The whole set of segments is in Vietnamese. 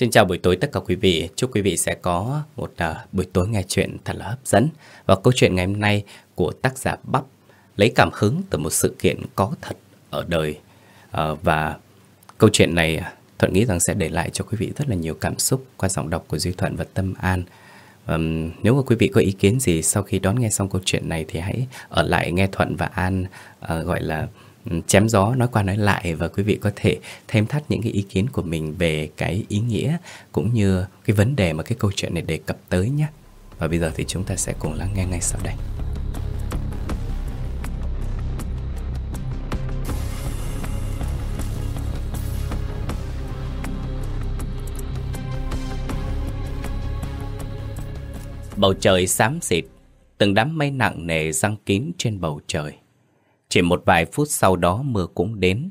Xin chào buổi tối tất cả quý vị. Chúc quý vị sẽ có một uh, buổi tối nghe chuyện thật là hấp dẫn. Và câu chuyện ngày hôm nay của tác giả Bắp lấy cảm hứng từ một sự kiện có thật ở đời. Uh, và câu chuyện này à, Thuận nghĩ rằng sẽ để lại cho quý vị rất là nhiều cảm xúc qua giọng đọc của Duy Thuận và Tâm An. Um, nếu mà quý vị có ý kiến gì sau khi đón nghe xong câu chuyện này thì hãy ở lại nghe Thuận và An uh, gọi là Ừ, chém gió nói qua nói lại và quý vị có thể thêm thắt những cái ý kiến của mình về cái ý nghĩa cũng như cái vấn đề mà cái câu chuyện này đề cập tới nhé. Và bây giờ thì chúng ta sẽ cùng lắng nghe ngay sau đây. Bầu trời xám xịt, từng đám mây nặng nề răng kín trên bầu trời. Chỉ một vài phút sau đó mưa cũng đến.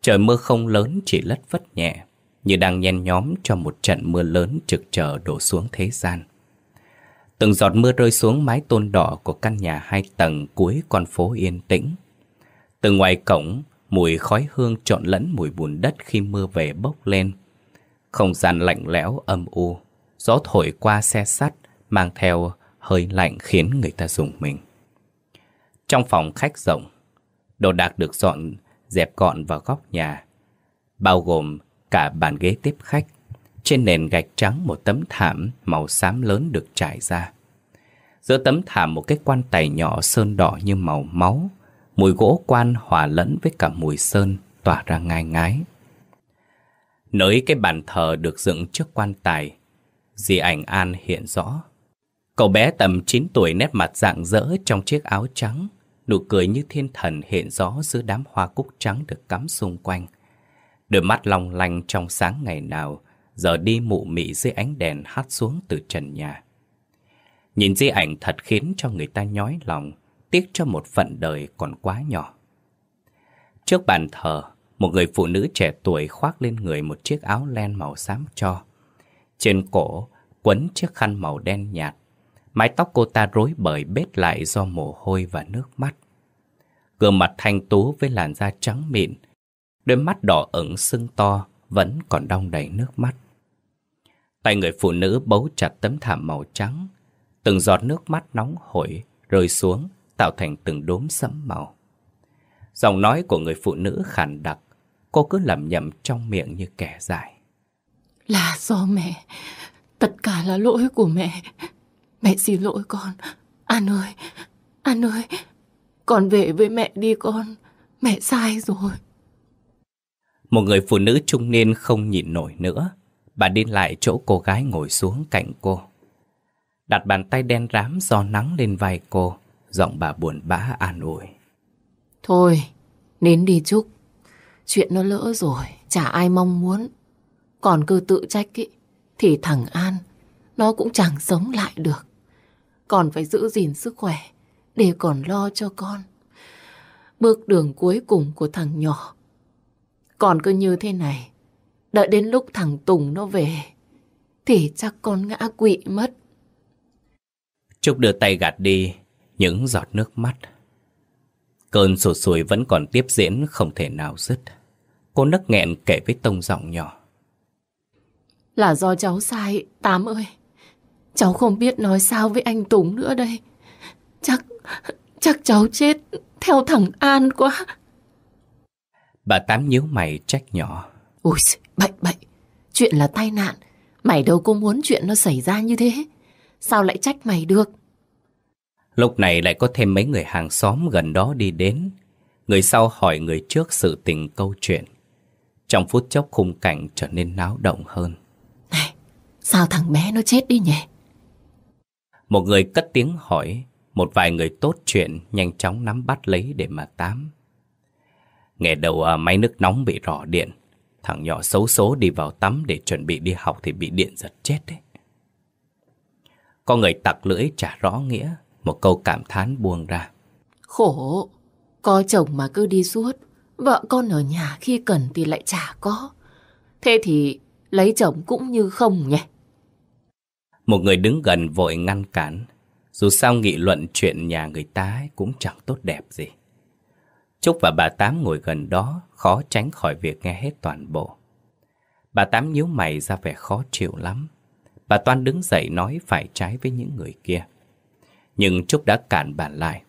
Trời mưa không lớn chỉ lất vất nhẹ, như đang nhen nhóm cho một trận mưa lớn trực chờ đổ xuống thế gian. Từng giọt mưa rơi xuống mái tôn đỏ của căn nhà hai tầng cuối con phố yên tĩnh. Từ ngoài cổng, mùi khói hương trộn lẫn mùi bùn đất khi mưa về bốc lên. Không gian lạnh lẽo âm u, gió thổi qua xe sắt mang theo hơi lạnh khiến người ta dùng mình. Trong phòng khách rộng, đồ đạc được dọn dẹp gọn vào góc nhà, bao gồm cả bàn ghế tiếp khách. Trên nền gạch trắng một tấm thảm màu xám lớn được trải ra. Giữa tấm thảm một cái quan tài nhỏ sơn đỏ như màu máu, mùi gỗ quan hòa lẫn với cả mùi sơn tỏa ra ngai ngái. Nơi cái bàn thờ được dựng trước quan tài, di ảnh An hiện rõ. Cậu bé tầm 9 tuổi nét mặt rạng rỡ trong chiếc áo trắng, nụ cười như thiên thần hiện rõ giữa đám hoa cúc trắng được cắm xung quanh. Đôi mắt long lanh trong sáng ngày nào, giờ đi mụ mị dưới ánh đèn hát xuống từ trần nhà. Nhìn di ảnh thật khiến cho người ta nhói lòng, tiếc cho một phận đời còn quá nhỏ. Trước bàn thờ, một người phụ nữ trẻ tuổi khoác lên người một chiếc áo len màu xám cho. Trên cổ, quấn chiếc khăn màu đen nhạt, Mái tóc cô ta rối bời bết lại do mồ hôi và nước mắt. Gương mặt thanh tú với làn da trắng mịn, đôi mắt đỏ ửng sưng to vẫn còn đong đầy nước mắt. Tay người phụ nữ bấu chặt tấm thảm màu trắng, từng giọt nước mắt nóng hổi rơi xuống tạo thành từng đốm sẫm màu. Giọng nói của người phụ nữ khàn đặc, cô cứ lẩm nhẩm trong miệng như kẻ dại. Là do mẹ, tất cả là lỗi của mẹ. Mẹ xin lỗi con. An ơi, An ơi, con về với mẹ đi con. Mẹ sai rồi. Một người phụ nữ trung niên không nhịn nổi nữa. Bà đi lại chỗ cô gái ngồi xuống cạnh cô. Đặt bàn tay đen rám do nắng lên vai cô. Giọng bà buồn bã an ủi. Thôi, đến đi Trúc. Chuyện nó lỡ rồi, chả ai mong muốn. Còn cứ tự trách ý, thì thằng An, nó cũng chẳng sống lại được còn phải giữ gìn sức khỏe để còn lo cho con. Bước đường cuối cùng của thằng nhỏ. Còn cứ như thế này, đợi đến lúc thằng Tùng nó về, thì chắc con ngã quỵ mất. Trúc đưa tay gạt đi những giọt nước mắt. Cơn sụt sùi vẫn còn tiếp diễn không thể nào dứt. Cô nấc nghẹn kể với tông giọng nhỏ. Là do cháu sai, Tám ơi. Cháu không biết nói sao với anh Tùng nữa đây. Chắc, chắc cháu chết theo thằng An quá. Bà Tám nhíu mày trách nhỏ. Ôi, bệnh bệnh. Chuyện là tai nạn. Mày đâu có muốn chuyện nó xảy ra như thế. Sao lại trách mày được? Lúc này lại có thêm mấy người hàng xóm gần đó đi đến. Người sau hỏi người trước sự tình câu chuyện. Trong phút chốc khung cảnh trở nên náo động hơn. Này, sao thằng bé nó chết đi nhỉ? Một người cất tiếng hỏi, một vài người tốt chuyện nhanh chóng nắm bắt lấy để mà tám. Nghe đầu à, máy nước nóng bị rò điện, thằng nhỏ xấu số đi vào tắm để chuẩn bị đi học thì bị điện giật chết đấy. Có người tặc lưỡi trả rõ nghĩa, một câu cảm thán buông ra. Khổ, có chồng mà cứ đi suốt, vợ con ở nhà khi cần thì lại chả có. Thế thì lấy chồng cũng như không nhỉ? Một người đứng gần vội ngăn cản. Dù sao nghị luận chuyện nhà người ta ấy cũng chẳng tốt đẹp gì. Trúc và bà Tám ngồi gần đó, khó tránh khỏi việc nghe hết toàn bộ. Bà Tám nhíu mày ra vẻ khó chịu lắm. Bà Toan đứng dậy nói phải trái với những người kia. Nhưng Trúc đã cản bà lại.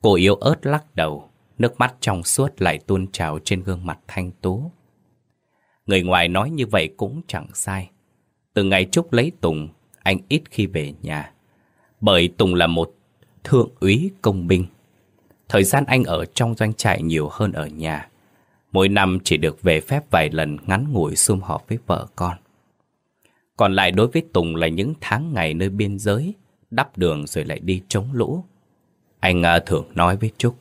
Cô yếu ớt lắc đầu, nước mắt trong suốt lại tuôn trào trên gương mặt thanh tú. Người ngoài nói như vậy cũng chẳng sai. Từ ngày Trúc lấy Tùng, anh ít khi về nhà. Bởi Tùng là một thượng úy công binh. Thời gian anh ở trong doanh trại nhiều hơn ở nhà. Mỗi năm chỉ được về phép vài lần ngắn ngủi sum họp với vợ con. Còn lại đối với Tùng là những tháng ngày nơi biên giới, đắp đường rồi lại đi chống lũ. Anh à, thường nói với Trúc.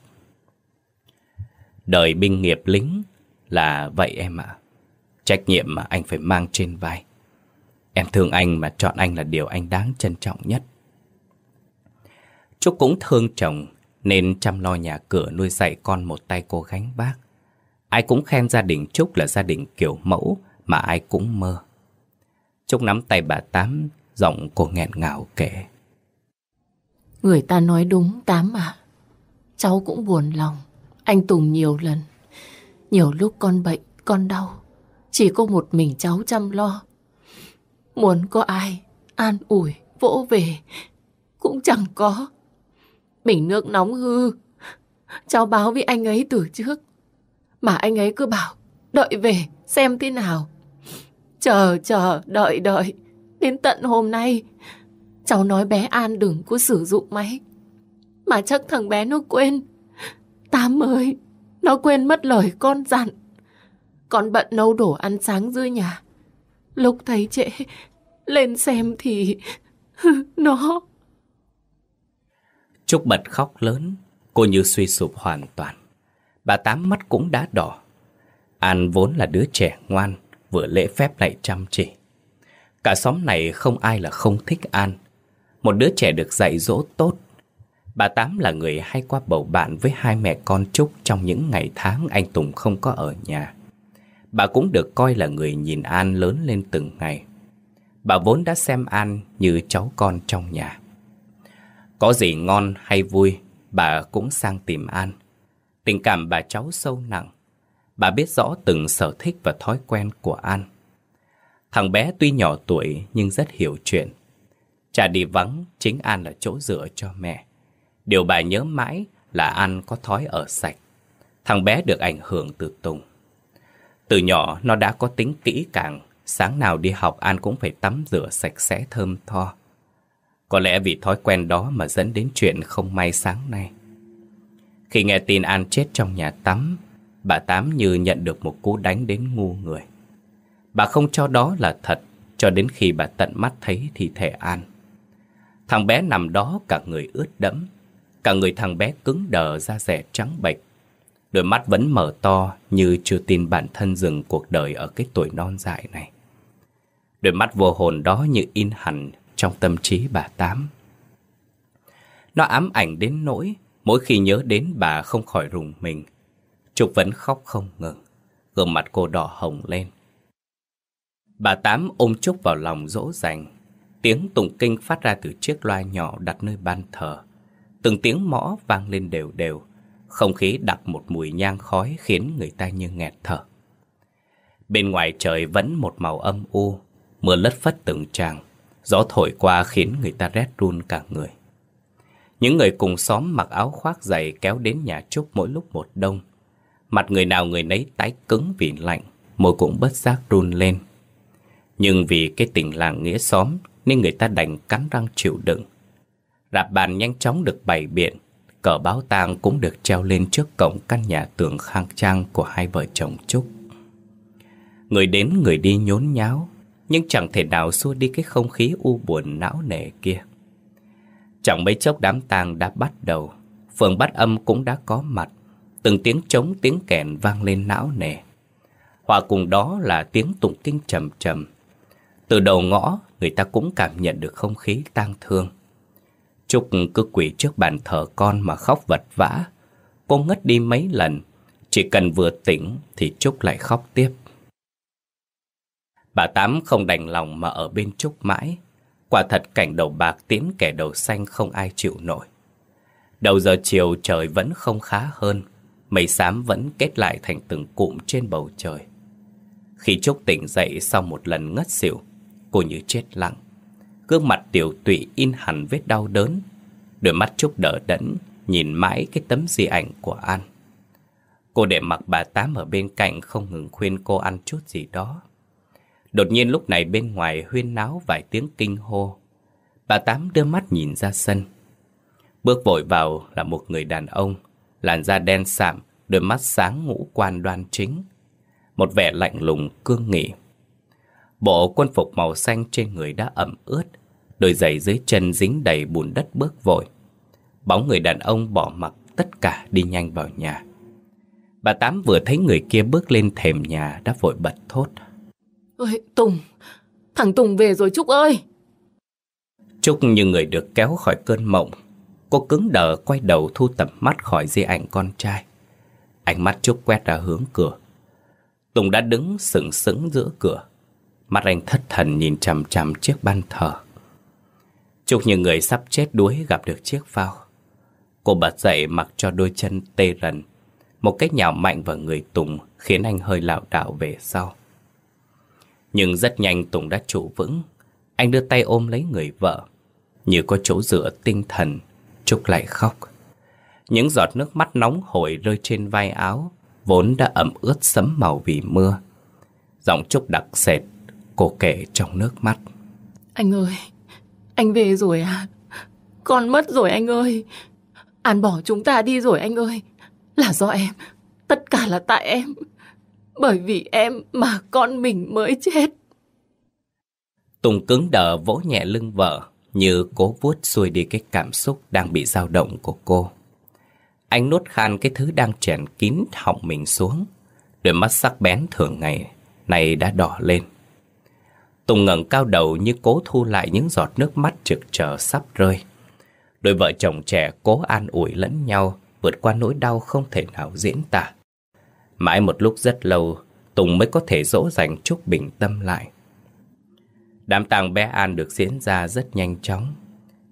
Đời binh nghiệp lính là vậy em ạ. Trách nhiệm mà anh phải mang trên vai. Em thương anh mà chọn anh là điều anh đáng trân trọng nhất. Trúc cũng thương chồng nên chăm lo nhà cửa nuôi dạy con một tay cô gánh vác. Ai cũng khen gia đình Trúc là gia đình kiểu mẫu mà ai cũng mơ. Trúc nắm tay bà Tám, giọng cô nghẹn ngào kể. Người ta nói đúng Tám à. Cháu cũng buồn lòng. Anh Tùng nhiều lần. Nhiều lúc con bệnh, con đau. Chỉ có một mình cháu chăm lo. Muốn có ai an ủi, vỗ về cũng chẳng có. Bình nước nóng hư. Cháu báo với anh ấy từ trước. Mà anh ấy cứ bảo đợi về xem thế nào. Chờ chờ đợi đợi. Đến tận hôm nay cháu nói bé An đừng có sử dụng máy. Mà chắc thằng bé nó quên. Tám ơi, nó quên mất lời con dặn. Con bận nấu đồ ăn sáng dưới nhà. Lúc thấy trễ, lên xem thì nó... Trúc bật khóc lớn, cô như suy sụp hoàn toàn. Bà Tám mắt cũng đã đỏ. An vốn là đứa trẻ ngoan, vừa lễ phép lại chăm chỉ. Cả xóm này không ai là không thích An. Một đứa trẻ được dạy dỗ tốt. Bà Tám là người hay qua bầu bạn với hai mẹ con Trúc trong những ngày tháng anh Tùng không có ở nhà. Bà cũng được coi là người nhìn An lớn lên từng ngày. Bà vốn đã xem An như cháu con trong nhà. Có gì ngon hay vui, bà cũng sang tìm An. Tình cảm bà cháu sâu nặng. Bà biết rõ từng sở thích và thói quen của An. Thằng bé tuy nhỏ tuổi nhưng rất hiểu chuyện. Cha đi vắng, chính An là chỗ dựa cho mẹ. Điều bà nhớ mãi là An có thói ở sạch. Thằng bé được ảnh hưởng từ Tùng. Từ nhỏ nó đã có tính kỹ càng, sáng nào đi học An cũng phải tắm rửa sạch sẽ thơm tho. Có lẽ vì thói quen đó mà dẫn đến chuyện không may sáng nay. Khi nghe tin An chết trong nhà tắm, bà Tám như nhận được một cú đánh đến ngu người. Bà không cho đó là thật cho đến khi bà tận mắt thấy thi thể An. Thằng bé nằm đó cả người ướt đẫm, cả người thằng bé cứng đờ da rẻ trắng bệch. Đôi mắt vẫn mở to như chưa tin bản thân dừng cuộc đời ở cái tuổi non dại này. Đôi mắt vô hồn đó như in hẳn trong tâm trí bà Tám. Nó ám ảnh đến nỗi mỗi khi nhớ đến bà không khỏi rùng mình. Trúc vẫn khóc không ngừng, gương mặt cô đỏ hồng lên. Bà Tám ôm Trúc vào lòng dỗ dành. Tiếng tụng kinh phát ra từ chiếc loa nhỏ đặt nơi ban thờ. Từng tiếng mõ vang lên đều đều. Không khí đặc một mùi nhang khói khiến người ta như nghẹt thở. Bên ngoài trời vẫn một màu âm u, mưa lất phất từng tràng. Gió thổi qua khiến người ta rét run cả người. Những người cùng xóm mặc áo khoác dày kéo đến nhà Trúc mỗi lúc một đông. Mặt người nào người nấy tái cứng vì lạnh, môi cũng bất giác run lên. Nhưng vì cái tình làng nghĩa xóm nên người ta đành cắn răng chịu đựng. Rạp bàn nhanh chóng được bày biện, cờ báo tang cũng được treo lên trước cổng căn nhà tường khang trang của hai vợ chồng Trúc. Người đến người đi nhốn nháo, nhưng chẳng thể nào xua đi cái không khí u buồn não nề kia. Chẳng mấy chốc đám tang đã bắt đầu, phường bắt âm cũng đã có mặt, từng tiếng trống tiếng kèn vang lên não nề. Hòa cùng đó là tiếng tụng kinh trầm trầm. Từ đầu ngõ, người ta cũng cảm nhận được không khí tang thương. Trúc cứ quỷ trước bàn thờ con mà khóc vật vã. Cô ngất đi mấy lần, chỉ cần vừa tỉnh thì Trúc lại khóc tiếp. Bà Tám không đành lòng mà ở bên Trúc mãi. Quả thật cảnh đầu bạc tiến kẻ đầu xanh không ai chịu nổi. Đầu giờ chiều trời vẫn không khá hơn. Mây xám vẫn kết lại thành từng cụm trên bầu trời. Khi Trúc tỉnh dậy sau một lần ngất xỉu, cô như chết lặng. Gương mặt tiểu tụy in hẳn vết đau đớn. Đôi mắt Trúc đỡ đẫn, nhìn mãi cái tấm di ảnh của An. Cô để mặc bà Tám ở bên cạnh không ngừng khuyên cô ăn chút gì đó. Đột nhiên lúc này bên ngoài huyên náo vài tiếng kinh hô. Bà Tám đưa mắt nhìn ra sân. Bước vội vào là một người đàn ông, làn da đen sạm, đôi mắt sáng ngũ quan đoan chính. Một vẻ lạnh lùng cương nghị. Bộ quân phục màu xanh trên người đã ẩm ướt, đôi giày dưới chân dính đầy bùn đất bước vội. Bóng người đàn ông bỏ mặc tất cả đi nhanh vào nhà. Bà Tám vừa thấy người kia bước lên thềm nhà đã vội bật thốt. Ôi, Tùng, thằng Tùng về rồi Trúc ơi. Trúc như người được kéo khỏi cơn mộng. Cô cứng đờ quay đầu thu tầm mắt khỏi di ảnh con trai. Ánh mắt Trúc quét ra hướng cửa. Tùng đã đứng sững sững giữa cửa. Mắt anh thất thần nhìn chằm chằm chiếc ban thờ. Trúc như người sắp chết đuối gặp được chiếc phao. Cô bật dậy mặc cho đôi chân tê rần. Một cái nhào mạnh vào người Tùng khiến anh hơi lảo đảo về sau. Nhưng rất nhanh Tùng đã trụ vững. Anh đưa tay ôm lấy người vợ. Như có chỗ dựa tinh thần, Trúc lại khóc. Những giọt nước mắt nóng hổi rơi trên vai áo, vốn đã ẩm ướt sấm màu vì mưa. Giọng Trúc đặc sệt, cô kể trong nước mắt. Anh ơi, anh về rồi à? Con mất rồi anh ơi. An bỏ chúng ta đi rồi anh ơi. Là do em, tất cả là tại em. Bởi vì em mà con mình mới chết. Tùng cứng đờ vỗ nhẹ lưng vợ, như cố vuốt xuôi đi cái cảm xúc đang bị dao động của cô. Anh nuốt khan cái thứ đang chèn kín họng mình xuống. Đôi mắt sắc bén thường ngày, này đã đỏ lên. Tùng ngẩng cao đầu như cố thu lại những giọt nước mắt trực chờ sắp rơi. Đôi vợ chồng trẻ cố an ủi lẫn nhau, vượt qua nỗi đau không thể nào diễn tả. Mãi một lúc rất lâu, Tùng mới có thể dỗ dành Trúc bình tâm lại. Đám tang bé An được diễn ra rất nhanh chóng.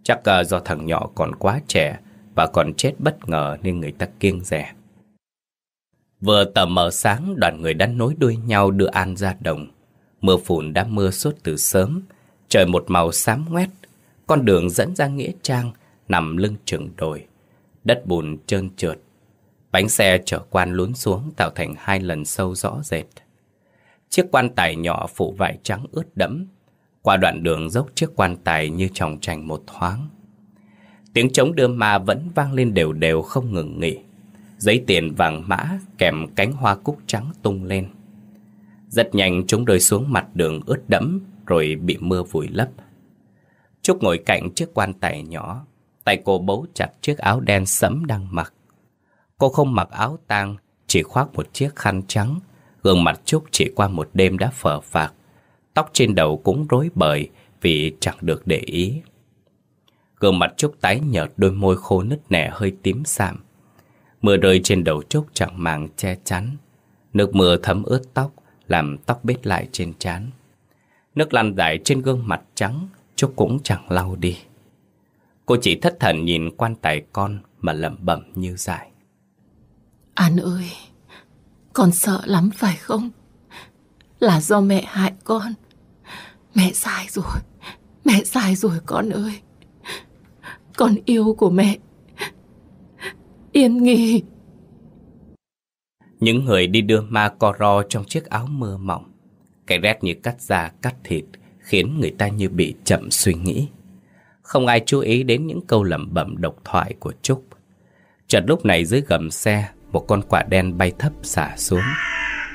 Chắc ờ, do thằng nhỏ còn quá trẻ và còn chết bất ngờ nên người ta kiêng rẻ. Vừa tờ mờ sáng, đoàn người đã nối đuôi nhau đưa An ra đồng. Mưa phùn đã mưa suốt từ sớm, trời một màu xám ngoét. Con đường dẫn ra Nghĩa Trang nằm lưng chừng đồi. Đất bùn trơn trượt. Bánh xe chở quan lún xuống tạo thành hai lần sâu rõ rệt. Chiếc quan tài nhỏ phủ vải trắng ướt đẫm. Qua đoạn đường dốc chiếc quan tài như tròng trành một thoáng. Tiếng trống đưa ma vẫn vang lên đều đều không ngừng nghỉ. Giấy tiền vàng mã kèm cánh hoa cúc trắng tung lên. Rất nhanh chúng rơi xuống mặt đường ướt đẫm rồi bị mưa vùi lấp. Trúc ngồi cạnh chiếc quan tài nhỏ, tay cô bấu chặt chiếc áo đen sẫm đang mặc. Cô không mặc áo tang, chỉ khoác một chiếc khăn trắng, gương mặt Trúc chỉ qua một đêm đã phở phạc. Tóc trên đầu cũng rối bời vì chẳng được để ý. Gương mặt Trúc tái nhợt đôi môi khô nứt nẻ hơi tím sạm. Mưa rơi trên đầu Trúc chẳng màng che chắn. Nước mưa thấm ướt tóc, làm tóc bết lại trên trán. Nước lăn dài trên gương mặt trắng, Trúc cũng chẳng lau đi. Cô chỉ thất thần nhìn quan tài con mà lẩm bẩm như dại. An ơi, con sợ lắm phải không? Là do mẹ hại con. Mẹ sai rồi, mẹ sai rồi con ơi. Con yêu của mẹ. Yên nghỉ. Những người đi đưa ma co ro trong chiếc áo mưa mỏng. Cái rét như cắt da cắt thịt khiến người ta như bị chậm suy nghĩ. Không ai chú ý đến những câu lẩm bẩm độc thoại của Trúc. Chợt lúc này dưới gầm xe, một con quạ đen bay thấp xả xuống.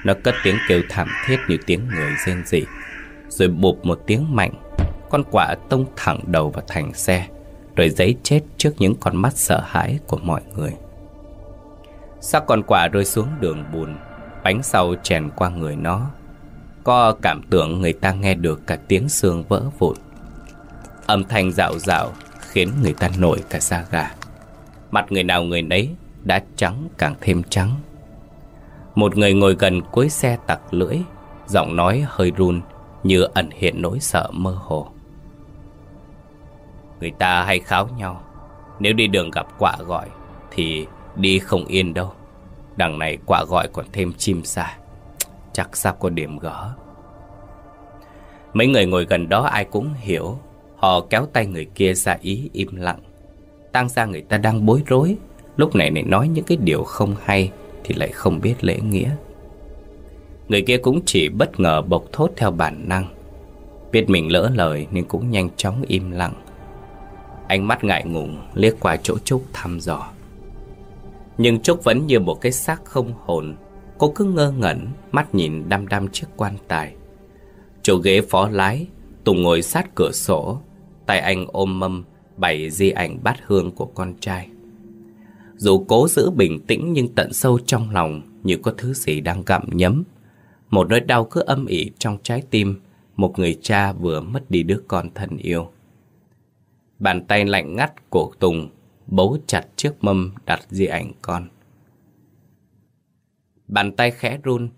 Nó cất tiếng kêu thảm thiết như tiếng người rên rỉ. Rồi bụp một tiếng mạnh, con quạ tông thẳng đầu vào thành xe, rồi giấy chết trước những con mắt sợ hãi của mọi người. Xác con quạ rơi xuống đường bùn, bánh sau chèn qua người nó. Có cảm tưởng người ta nghe được cả tiếng xương vỡ vụn. Âm thanh rạo rạo khiến người ta nổi cả da gà. Mặt người nào người nấy đã trắng càng thêm trắng. Một người ngồi gần cuối xe tặc lưỡi, giọng nói hơi run như ẩn hiện nỗi sợ mơ hồ. Người ta hay kháo nhau, nếu đi đường gặp quạ gọi thì đi không yên đâu. Đằng này quạ gọi còn thêm chim xa. chắc sắp có điểm gỡ. Mấy người ngồi gần đó ai cũng hiểu, họ kéo tay người kia ra ý im lặng. Tăng ra người ta đang bối rối, lúc này lại nói những cái điều không hay thì lại không biết lễ nghĩa. Người kia cũng chỉ bất ngờ bộc thốt theo bản năng. Biết mình lỡ lời nên cũng nhanh chóng im lặng. Ánh mắt ngại ngùng liếc qua chỗ Trúc thăm dò. Nhưng Trúc vẫn như một cái xác không hồn. Cô cứ ngơ ngẩn, Mắt nhìn đăm đăm chiếc quan tài. Chỗ ghế phó lái, Tùng ngồi sát cửa sổ. Tay anh ôm mâm, Bày di ảnh bát hương của con trai. Dù cố giữ bình tĩnh Nhưng tận sâu trong lòng Như có thứ gì đang gặm nhấm. Một nỗi đau cứ âm ỉ trong trái tim, Một người cha vừa mất đi đứa con thân yêu. Bàn tay lạnh ngắt của Tùng bấu chặt chiếc mâm đặt di ảnh con. Bàn tay khẽ run,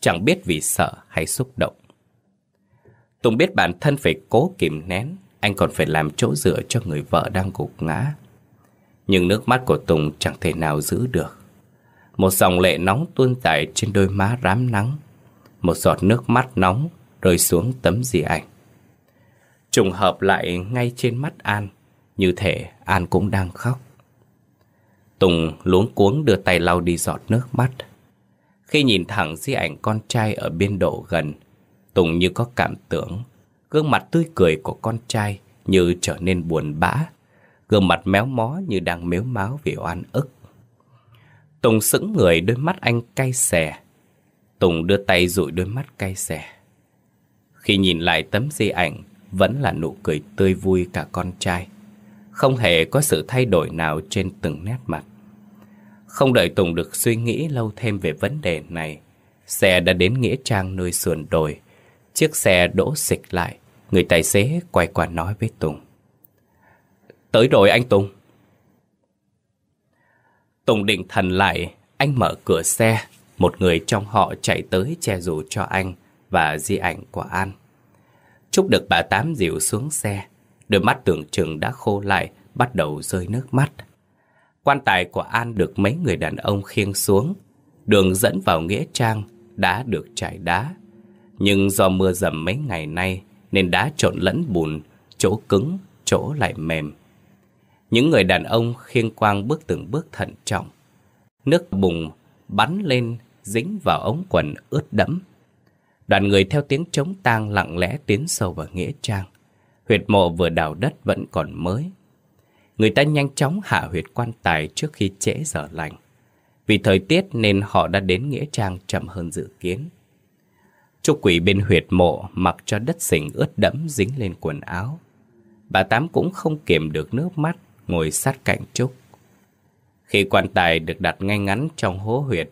chẳng biết vì sợ hay xúc động. Tùng biết bản thân phải cố kìm nén, anh còn phải làm chỗ dựa cho người vợ đang gục ngã. Nhưng nước mắt của Tùng chẳng thể nào giữ được. Một dòng lệ nóng tuôn chảy trên đôi má rám nắng. Một giọt nước mắt nóng rơi xuống tấm di ảnh. Trùng hợp lại ngay trên mắt An, như thể An cũng đang khóc. Tùng luống cuống đưa tay lau đi giọt nước mắt. Khi nhìn thẳng di ảnh con trai ở biên độ gần, Tùng như có cảm tưởng, gương mặt tươi cười của con trai như trở nên buồn bã, gương mặt méo mó như đang mếu máu vì oan ức. Tùng sững người đôi mắt anh cay xè. Tùng đưa tay dụi đôi mắt cay xè. Khi nhìn lại tấm di ảnh, vẫn là nụ cười tươi vui cả con trai. Không hề có sự thay đổi nào trên từng nét mặt. Không đợi Tùng được suy nghĩ lâu thêm về vấn đề này, xe đã đến Nghĩa Trang nơi sườn đồi. Chiếc xe đỗ xịch lại, người tài xế quay qua nói với Tùng. Tới rồi anh Tùng. Tùng định thần lại, anh mở cửa xe, một người trong họ chạy tới che dù cho anh và di ảnh của An. Chúc được bà Tám dịu xuống xe, Đôi mắt tưởng chừng đã khô lại Bắt đầu rơi nước mắt. Quan tài của An được mấy người đàn ông khiêng xuống. Đường dẫn vào Nghĩa Trang Đã được trải đá. Nhưng do mưa dầm mấy ngày nay Nên đá trộn lẫn bùn Chỗ cứng, chỗ lại mềm. Những người đàn ông khiêng quang bước từng bước thận trọng. Nước bùng bắn lên dính vào ống quần ướt đẫm. Đoàn người theo tiếng trống tang lặng lẽ tiến sâu vào Nghĩa Trang. Huyệt mộ vừa đào đất vẫn còn mới. Người ta nhanh chóng hạ huyệt quan tài trước khi trễ giờ lành. Vì thời tiết nên họ đã đến Nghĩa Trang chậm hơn dự kiến. Trúc quỷ bên huyệt mộ mặc cho đất sình ướt đẫm dính lên quần áo. Bà Tám cũng không kiềm được nước mắt ngồi sát cạnh Trúc. Khi quan tài được đặt ngay ngắn trong hố huyệt,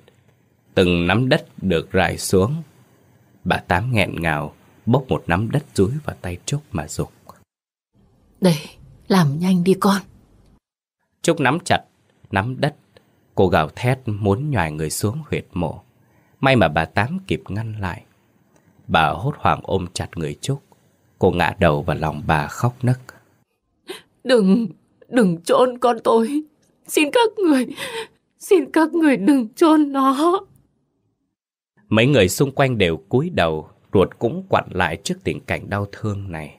từng nắm đất được rải xuống. Bà Tám nghẹn ngào bốc một nắm đất rúi vào tay Trúc mà rục. Đây, làm nhanh đi con. Trúc nắm chặt, nắm đất. Cô gào thét muốn nhòi người xuống huyệt mộ. May mà bà Tám kịp ngăn lại. Bà hốt hoảng ôm chặt người Trúc. Cô ngã đầu vào lòng bà khóc nấc. Đừng, đừng chôn con tôi. Xin các người, xin các người đừng chôn nó. Mấy người xung quanh đều cúi đầu, ruột cũng quặn lại trước tình cảnh đau thương này.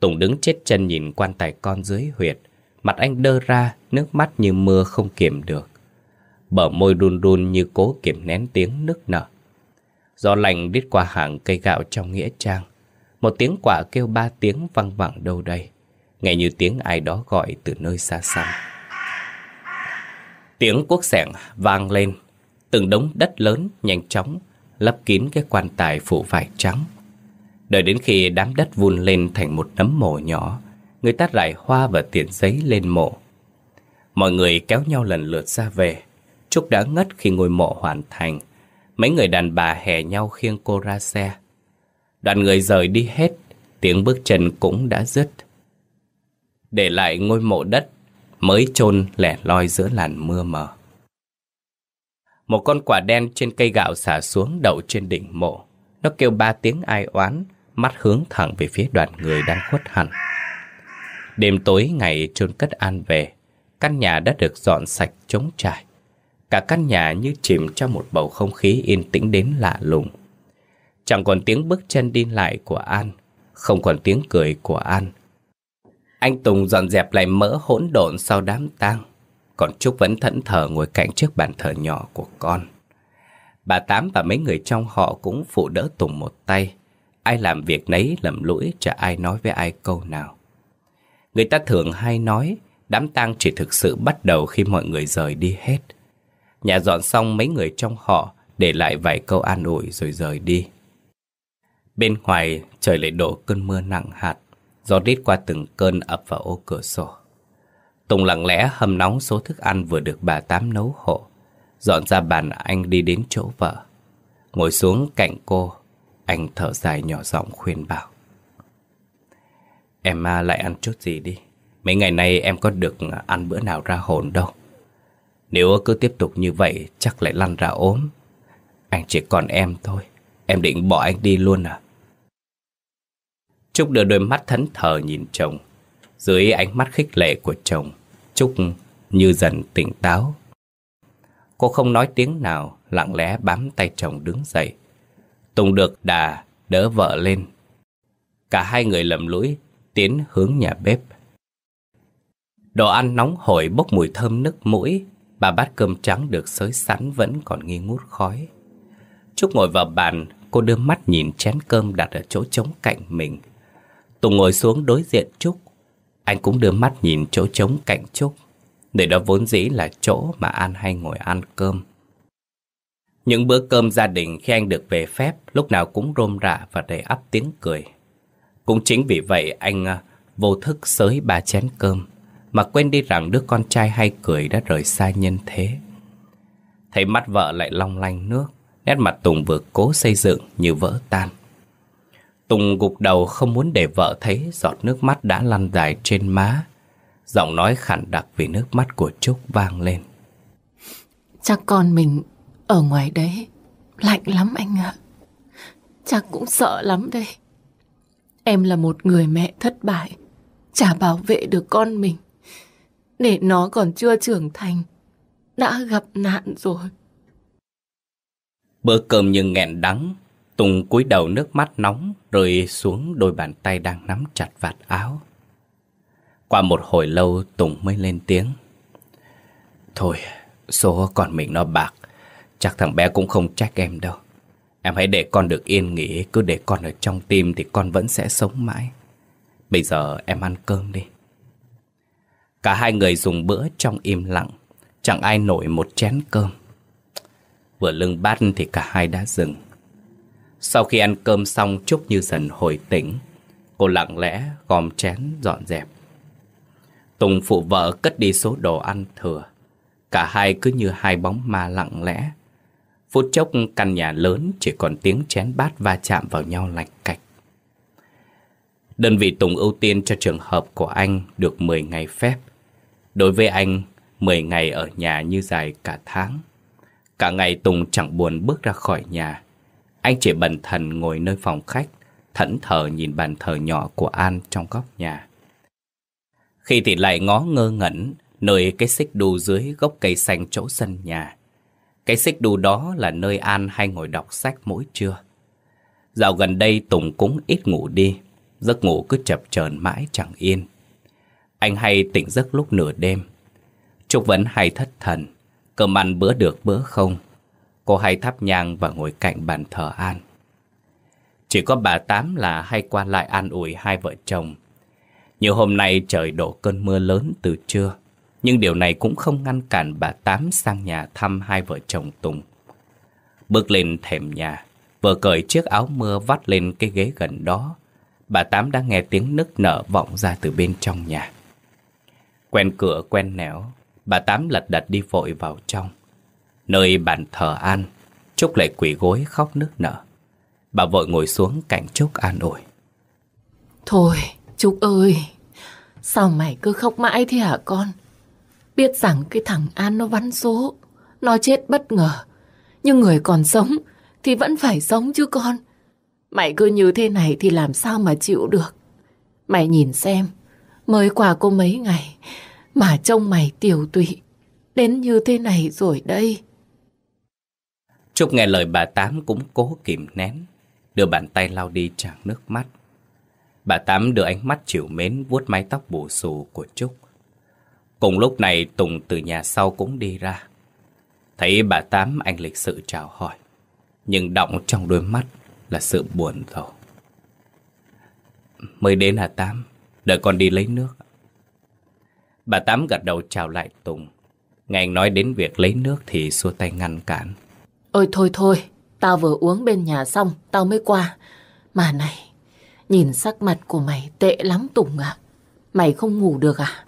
Tùng đứng chết chân nhìn quan tài con dưới huyệt. Mặt anh đơ ra, nước mắt như mưa không kiềm được. Bờ môi run run như cố kiềm nén tiếng nức nở. Gió lạnh đít qua hàng cây gạo trong nghĩa trang. Một tiếng quả kêu ba tiếng văng vẳng đâu đây. Nghe như tiếng ai đó gọi từ nơi xa xăm. Tiếng cuốc sẻng vang lên. Từng đống đất lớn nhanh chóng lấp kín cái quan tài phủ vải trắng Đợi đến khi đám đất vun lên thành một nấm mộ nhỏ, người ta rải hoa và tiền giấy lên mộ. Mọi người kéo nhau lần lượt ra về. Trúc đã ngất khi ngôi mộ hoàn thành. Mấy người đàn bà hè nhau khiêng cô ra xe. Đoàn người rời đi hết, tiếng bước chân cũng đã dứt. Để lại ngôi mộ đất mới chôn lẻ loi giữa làn mưa mờ. Một con quả đen trên cây gạo xả xuống đậu trên đỉnh mộ. Nó kêu ba tiếng ai oán, mắt hướng thẳng về phía đoàn người đang khuất hẳn. Đêm tối ngày chôn cất an về, căn nhà đã được dọn sạch trống trải. Cả căn nhà như chìm trong một bầu không khí yên tĩnh đến lạ lùng. Chẳng còn tiếng bước chân đi lại của An Không còn tiếng cười của An Anh Tùng dọn dẹp lại mỡ hỗn độn sau đám tang Còn Trúc vẫn thẫn thờ ngồi cạnh trước bàn thờ nhỏ của con Bà Tám và mấy người trong họ cũng phụ đỡ Tùng một tay Ai làm việc nấy lầm lũi, chả ai nói với ai câu nào. Người ta thường hay nói, Đám tang chỉ thực sự bắt đầu khi mọi người rời đi hết. Nhà dọn xong mấy người trong họ, Để lại vài câu an ủi rồi rời đi. Bên ngoài, trời lại đổ cơn mưa nặng hạt, Gió rít qua từng cơn ập vào ô cửa sổ. Tùng lặng lẽ hâm nóng số thức ăn vừa được bà Tám nấu hộ, Dọn ra bàn anh đi đến chỗ vợ. Ngồi xuống cạnh cô anh thở dài nhỏ giọng khuyên bảo. Em à, lại ăn chút gì đi. Mấy ngày nay em có được ăn bữa nào ra hồn đâu. Nếu cứ tiếp tục như vậy, Chắc lại lăn ra ốm. Anh chỉ còn em thôi. Em định bỏ anh đi luôn à? Trúc đưa đôi mắt thẫn thờ nhìn chồng. Dưới ánh mắt khích lệ của chồng, Trúc như dần tỉnh táo. Cô không nói tiếng nào, Lặng lẽ bám tay chồng đứng dậy. Tùng được đà đỡ vợ lên. Cả hai người lầm lũi, Tiến hướng nhà bếp. Đồ ăn nóng hổi bốc mùi thơm nức mũi Bà bát cơm trắng được xới sắn vẫn còn nghi ngút khói. Trúc ngồi vào bàn, Cô đưa mắt nhìn chén cơm đặt ở chỗ trống cạnh mình. Tùng ngồi xuống đối diện Trúc. Anh cũng đưa mắt nhìn chỗ trống cạnh Trúc. Nơi đó vốn dĩ là chỗ mà An hay ngồi ăn cơm. Những bữa cơm gia đình khi anh được về phép, Lúc nào cũng rôm rạ và đầy ắp tiếng cười Cũng chính vì vậy, anh à, vô thức sới ba chén cơm, Mà quên đi rằng đứa con trai hay cười đã rời xa nhân thế Thấy mắt vợ lại long lanh nước, Nét mặt Tùng vừa cố xây dựng như vỡ tan Tùng gục đầu không muốn để vợ thấy giọt nước mắt đã lăn dài trên má. Giọng nói khản đặc vì nước mắt của Trúc vang lên. Chắc con mình ở ngoài đấy lạnh lắm anh ạ. Chắc cũng sợ lắm đây. Em là một người mẹ thất bại, chả bảo vệ được con mình. Để nó còn chưa trưởng thành, đã gặp nạn rồi. Bữa cơm như nghẹn đắng, Tùng cúi đầu nước mắt nóng rơi xuống đôi bàn tay đang nắm chặt vạt áo. Qua một hồi lâu Tùng mới lên tiếng. Thôi, số còn mình nó bạc, chắc thằng bé cũng không trách em đâu. Em hãy để con được yên nghỉ, cứ để con ở trong tim thì con vẫn sẽ sống mãi. Bây giờ em ăn cơm đi. Cả hai người dùng bữa trong im lặng, chẳng ai nổi một chén cơm. Vừa lưng bát thì cả hai đã dừng. Sau khi ăn cơm xong Trúc như dần hồi tỉnh Cô lặng lẽ gom chén dọn dẹp Tùng phụ vợ cất đi số đồ ăn thừa Cả hai cứ như hai bóng ma lặng lẽ Phút chốc căn nhà lớn chỉ còn tiếng chén bát va chạm vào nhau lạch cạch Đơn vị Tùng ưu tiên cho trường hợp của anh được 10 ngày phép Đối với anh, 10 ngày ở nhà như dài cả tháng Cả ngày Tùng chẳng buồn bước ra khỏi nhà anh chỉ bần thần ngồi nơi phòng khách, thẫn thờ nhìn bàn thờ nhỏ của An trong góc nhà. Khi thì lại ngó ngơ ngẩn, nơi cái xích đu dưới gốc cây xanh chỗ sân nhà. Cái xích đu đó là nơi An hay ngồi đọc sách mỗi trưa. Dạo gần đây Tùng cũng ít ngủ đi, giấc ngủ cứ chập chờn mãi chẳng yên. Anh hay tỉnh giấc lúc nửa đêm. Trúc vẫn hay thất thần, cơm ăn bữa được bữa không. Cô hay thắp nhang và ngồi cạnh bàn thờ An. Chỉ có bà Tám là hay qua lại an ủi hai vợ chồng. Nhiều hôm nay trời đổ cơn mưa lớn từ trưa, nhưng điều này cũng không ngăn cản bà Tám sang nhà thăm hai vợ chồng Tùng. Bước lên thềm nhà, vừa cởi chiếc áo mưa vắt lên cái ghế gần đó, bà Tám đã nghe tiếng nức nở vọng ra từ bên trong nhà. Quen cửa quen nẻo, bà Tám lật đật đi vội vào trong. Nơi bàn thờ An, Trúc lại quỳ gối khóc nức nở. Bà vội ngồi xuống cạnh Trúc an ủi. Thôi, Trúc ơi, sao mày cứ khóc mãi thế hả con? Biết rằng cái thằng An nó vắn số, nó chết bất ngờ. Nhưng người còn sống thì vẫn phải sống chứ con. Mày cứ như thế này thì làm sao mà chịu được. Mày nhìn xem, mới qua cô mấy ngày mà trông mày tiểu tụy. Đến như thế này rồi đây. Trúc nghe lời bà Tám cũng cố kìm nén. đưa bàn tay lau đi tràng nước mắt. Bà Tám đưa ánh mắt chịu mến vuốt mái tóc bù xù của Trúc. Cùng lúc này Tùng từ nhà sau cũng đi ra. Thấy bà Tám anh lịch sự chào hỏi. Nhưng động trong đôi mắt là sự buồn rầu. Mới đến hả Tám? Đợi con đi lấy nước. Bà Tám gật đầu chào lại Tùng. Nghe anh nói đến việc lấy nước thì xua tay ngăn cản. Ôi thôi thôi, tao vừa uống bên nhà xong, tao mới qua. Mà này, nhìn sắc mặt của mày tệ lắm Tùng ạ. Mày không ngủ được à?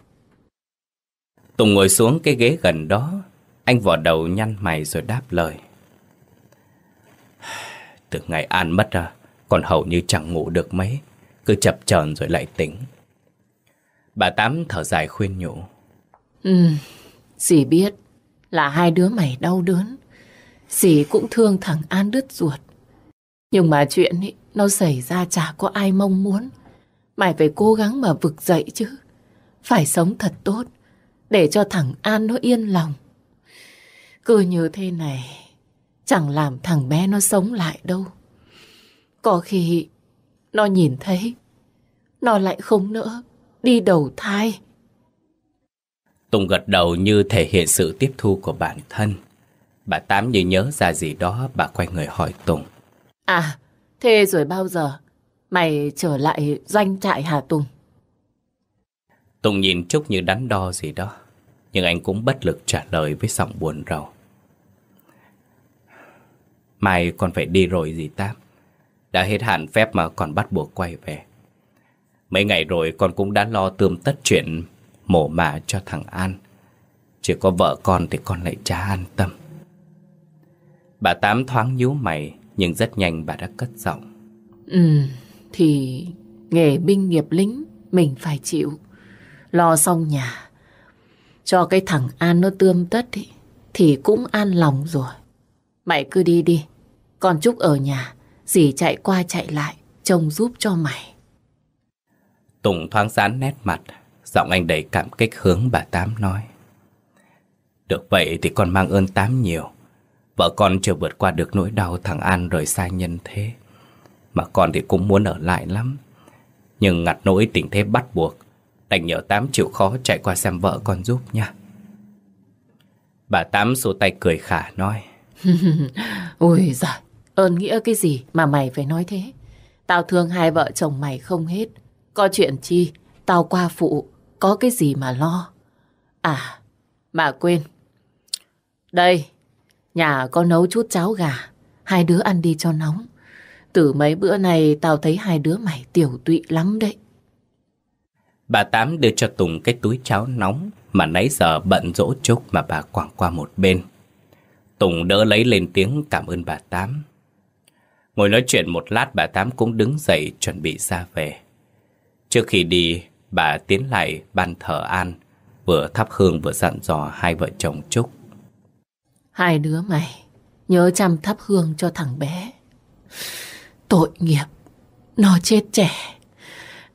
Tùng ngồi xuống cái ghế gần đó. Anh vò đầu nhăn mày rồi đáp lời. Từ ngày An mất ra, còn hầu như chẳng ngủ được mấy. Cứ chập chờn rồi lại tỉnh. Bà Tám thở dài khuyên nhủ. Ừ, dì biết là hai đứa mày đau đớn. Dì cũng thương thằng An đứt ruột. Nhưng mà chuyện ý, nó xảy ra chả có ai mong muốn. Mày phải cố gắng mà vực dậy chứ. Phải sống thật tốt để cho thằng An nó yên lòng. Cứ như thế này, chẳng làm thằng bé nó sống lại đâu. Có khi nó nhìn thấy, nó lại không nữa đi đầu thai. Tùng gật đầu như thể hiện sự tiếp thu của bản thân. Bà Tám như nhớ ra gì đó, bà quay người hỏi Tùng. À, thế rồi bao giờ mày trở lại doanh trại Hà Tùng? Tùng nhìn Trúc như đắn đo gì đó, nhưng anh cũng bất lực trả lời với giọng buồn rầu. Mai còn phải đi rồi gì Tám. Đã hết hạn phép mà còn bắt buộc quay về. Mấy ngày rồi con cũng đã lo tươm tất chuyện mổ mả cho thằng An. Chỉ có vợ con thì con lại chả an tâm. Bà Tám thoáng nhíu mày, nhưng rất nhanh bà đã cất giọng. Ừ, thì nghề binh nghiệp lính mình phải chịu. Lo xong nhà, cho cái thằng An nó tươm tất ý, thì cũng an lòng rồi. Mày cứ đi đi, còn Trúc ở nhà, dì chạy qua chạy lại, trông giúp cho mày. Tùng thoáng giãn nét mặt, giọng anh đầy cảm kích hướng bà Tám nói. Được vậy thì con mang ơn Tám nhiều. Vợ con chưa vượt qua được nỗi đau thằng An rời xa nhân thế. Mà con thì cũng muốn ở lại lắm. Nhưng ngặt nỗi tình thế bắt buộc. Đành nhờ Tám chịu khó chạy qua xem vợ con giúp nha. Bà Tám xô tay cười khả nói. Ôi giời, ơn nghĩa cái gì mà mày phải nói thế? Tao thương hai vợ chồng mày không hết. Có chuyện chi, tao qua phụ, có cái gì mà lo. À, mà quên. Đây, nhà có nấu chút cháo gà, hai đứa ăn đi cho nóng. Từ mấy bữa này tao thấy hai đứa mày tiểu tụy lắm đấy. Bà Tám đưa cho Tùng cái túi cháo nóng mà nãy giờ bận rỗ chốc mà bà quẳng qua một bên. Tùng đỡ lấy lên tiếng cảm ơn bà Tám. Ngồi nói chuyện một lát bà Tám cũng đứng dậy chuẩn bị ra về. Trước khi đi, bà tiến lại ban thờ an, vừa thắp hương vừa dặn dò hai vợ chồng Trúc. Hai đứa mày nhớ chăm thắp hương cho thằng bé. Tội nghiệp, nó chết trẻ,